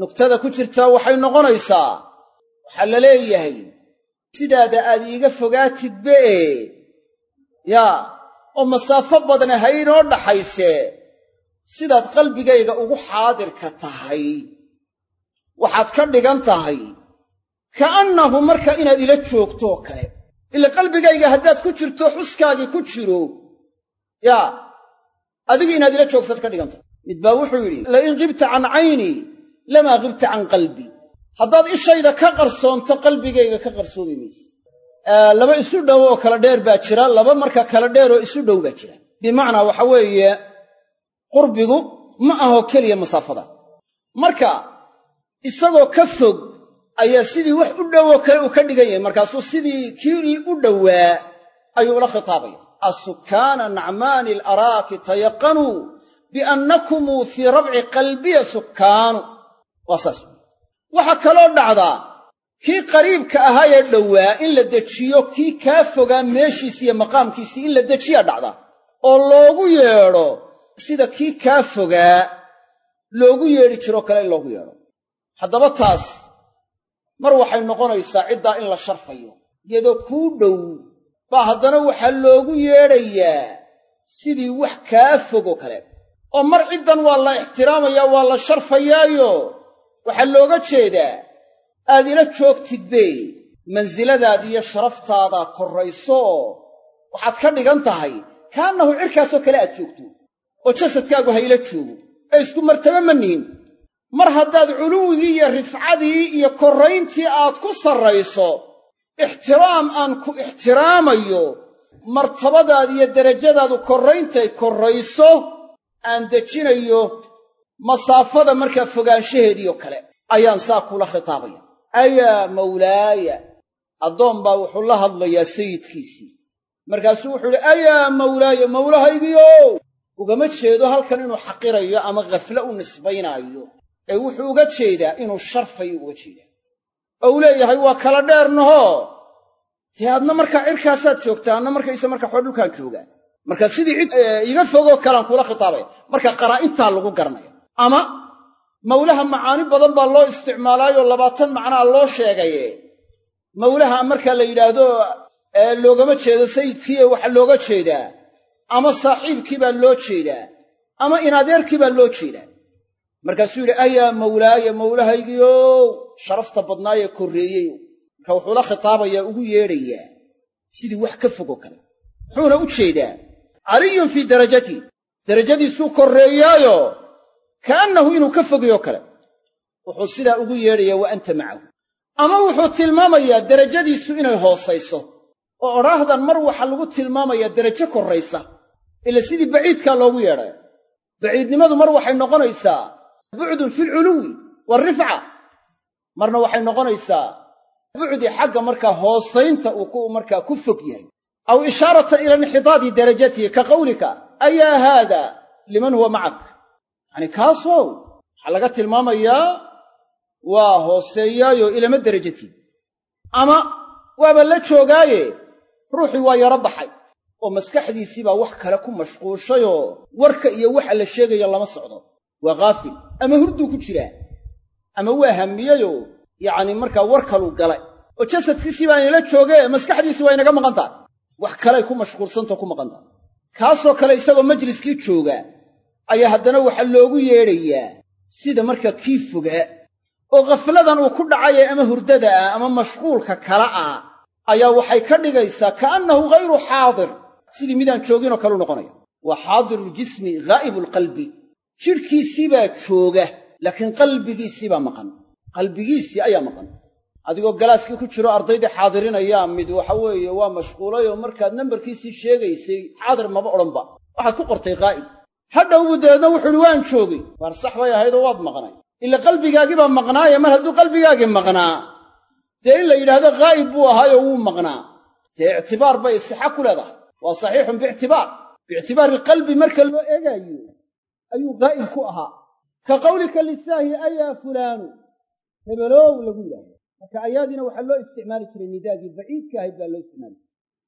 nuqtada ku jirtaa waxay noqonaysaa waxaa la leeyahay sidaada aad iiga fogaatidba ee yaa oo masaafo badna haynoo dhaxayse sidaad qalbigayga ugu xaadirka tahay waxaad ka dhigan tahay ka'annahu marka inaad ila joogto oo kale ila qalbigayga haddaad ku jirto xuskaagii ku jiro yaa adigu inaad ila joogtaad ka dhigan tahay. Mid baa wuxuu yidhi lain qibta can caynii lamaa qibta can qalbii haddaad ishayda ka qarsoonto qalbigayga ka qarsoomi mayse laba isu dhow oo kala dheer baa jira laba marka kala dheer oo isu dhow baa jira. Bimacnaa waxa weeye qurbigu ma ahoo keliya masaafada. Marka isagoo ka fog ayaa sidii wax u dhow oo kale uu ka dhigan yahay. Markaasuu sidii kii u dhowaa ayuu ula khitaabaya. Assukaana nacmaani alaraaki tayaqanuu biannakumuu fii rabci qalbiya sukkaanu. Waa saas. Waxaa kaloo dhacdaa kii qariibka ahaayee dhowaa in la dejiyo kii kaa fogaa meeshiisi iyo maqaamkiisii in la dejiyaa dhacdaa oo loogu yeedho sida kii kaa fogaa loogu yeedhi jiroo kale in loogu yeedho. Haddaba taas mar waxay noqonaysaa ciddaa in la sharfayo. Iyadoo kuu dhow baa haddana waxaa loogu yeedhayaa sidii wax kaa fogoo kale. Oo mar ciddan waa la ixtiraamayaa waa la sharfayaayo. Waxaa looga jeedaa aad ila joogtidbe mansiladaada iyo sharaftaada korrayso oo waxaad ka dhigan tahay kaannahu cirkaasoo kale aad joogto. Oo jasadkaagu ha ila joogo. Ee isku martaba ma nihin. Mar haddaad culuwigii iyo rifcadii iyo korrayntii aad ku sarrayso ixtiraam aan ku ixtiraamayo martabadaada iyo derajadaadu korrayntay korrayso aan dejinayo masaafada markaa fogaanshaheediio kale ayaan saa kula khitaabaya ayaa mawlaaya. Addoon baa wuxuu la hadlayaa sayidkiisii. Markaasuu wuxuu idhi ayaa mawlaaya mawlahaygiiow ugama jeedo halkan inuu xaqirayo ama khafle u nisbaynaayo. Ee wuxuu uga jeedaa inuu sharfayo uga jeedaa. Oo uu leeyahay waa kala dheernahoo dee adna markaa cirkaasaad joogtaa adna markayse marka xoo dhulkaan joogaa. Marka sidii cid iga fogoo kalean kula khitaabaya marka qaraa'intaa lagu garanaya ama mawlaha macaani badan baa loo isticmaalaayoo labaatan macnaa loo sheegaye mawlaha marka la yidhaahdo loogama jeedo sayidkiiye waxaa looga jeedaa ama saaxiibkii baa loo jeedaa ama inadeerkii baa loo jeedaa markaasuu yidhi ayaa mawlaaya mawlahaygiiow sharafta badnaayee korreeyeyow marka wuxuu la khitaabayaa ugu yeedhayaa sidii wax ka fogoo kale. Muxuuna u jeedaa caliyun fii darajatii derajadiisuu korreeyaayo kaannahu inuu ka fogiyoo kale wuxuu sidaa ugu yeedhayaa wa anta macahu. Ama wuxuu tilmaamayaa derajadiisu inay hoosayso oo odhaahdan mar waxaa lagu tilmaamayaa derajo korraysa ila sidii baciidkaa loogu yeedhaya baciidnimadu mar waxay noqonaysaa bucdun filculuwi waalrifca marna waxay noqonaysaa bucdi xagga markaa hoosaynta uu markaa ku fog yahay. Aw ishaaratan ila inxitaadi darajatihi ka qawlika ayaa haada liman huwa macak yacani kaasow waxaa laga tilmaamayaa waa hooseeyaayo ilama derajatid ama waaba la joogaaye ruuxii waa yaro baxay oo maskaxdiisii baa wax kale ku mashquushayoo warka iyo waxa la sheegayo lama socdo. Waa khaafil ama hurduu ku jiraa ama waa hamiyeyoo yacni markaa war kaluu galay. Oo jasadkiisii baa inala joogee maskaxdiisii waa inaga maqan tahay wax kaley ku mashquulsantao ku maqan tahay kaasoo kale isagoo majliskii jooga ayaa haddana waxaa loogu yeedhayaa sida markaa kii fogaa oo khafladan uu ku dhacayee ama hurdada ah ama mashquulka kala ah ayaa waxay ka dhigaysaa kaannahu ghayru xaadir. Sidii midaan jooginoo kaleu noqonaya waa xaadiruljismi ghaa'ibulqalbi jidhkiisii baa jooga laakiin qalbigiisii baa maqan. Qalbigiisii ayaa maqan. Adigoo galaaskii ku jiro ardaydii xaadirinayaan mid waxa weeye waa mashquulayoo markaad nambarkiisii sheegaysay xaadir maba odhanba. Waxaad ku qortay ghaa'ib hadhowbu dabeedna wuxuu ihi waan joogay. Waar sax bay ahaydoo waad maqnay. Ila qalbigaagii baa maqnaaye mar hadduu qalbigaagii maqnaa. Dee in la yidhaahdo ghaa'ib buu ahaayoo wuu maqnaa. Dee ictibaar bay sixa ku leedahay. Waa saxiixun biictibaar. Biictibaari alqalbi marka loo eegaayo ayuu ghaa'ib ku ahaa. Ka qawlika lisaahi ayaa fulaanu? Hebelow lagu yidhahdo marka ayaadiina waxaa loo isticmaali jiray nidaagii baciidka ahayd baa loo isticmaali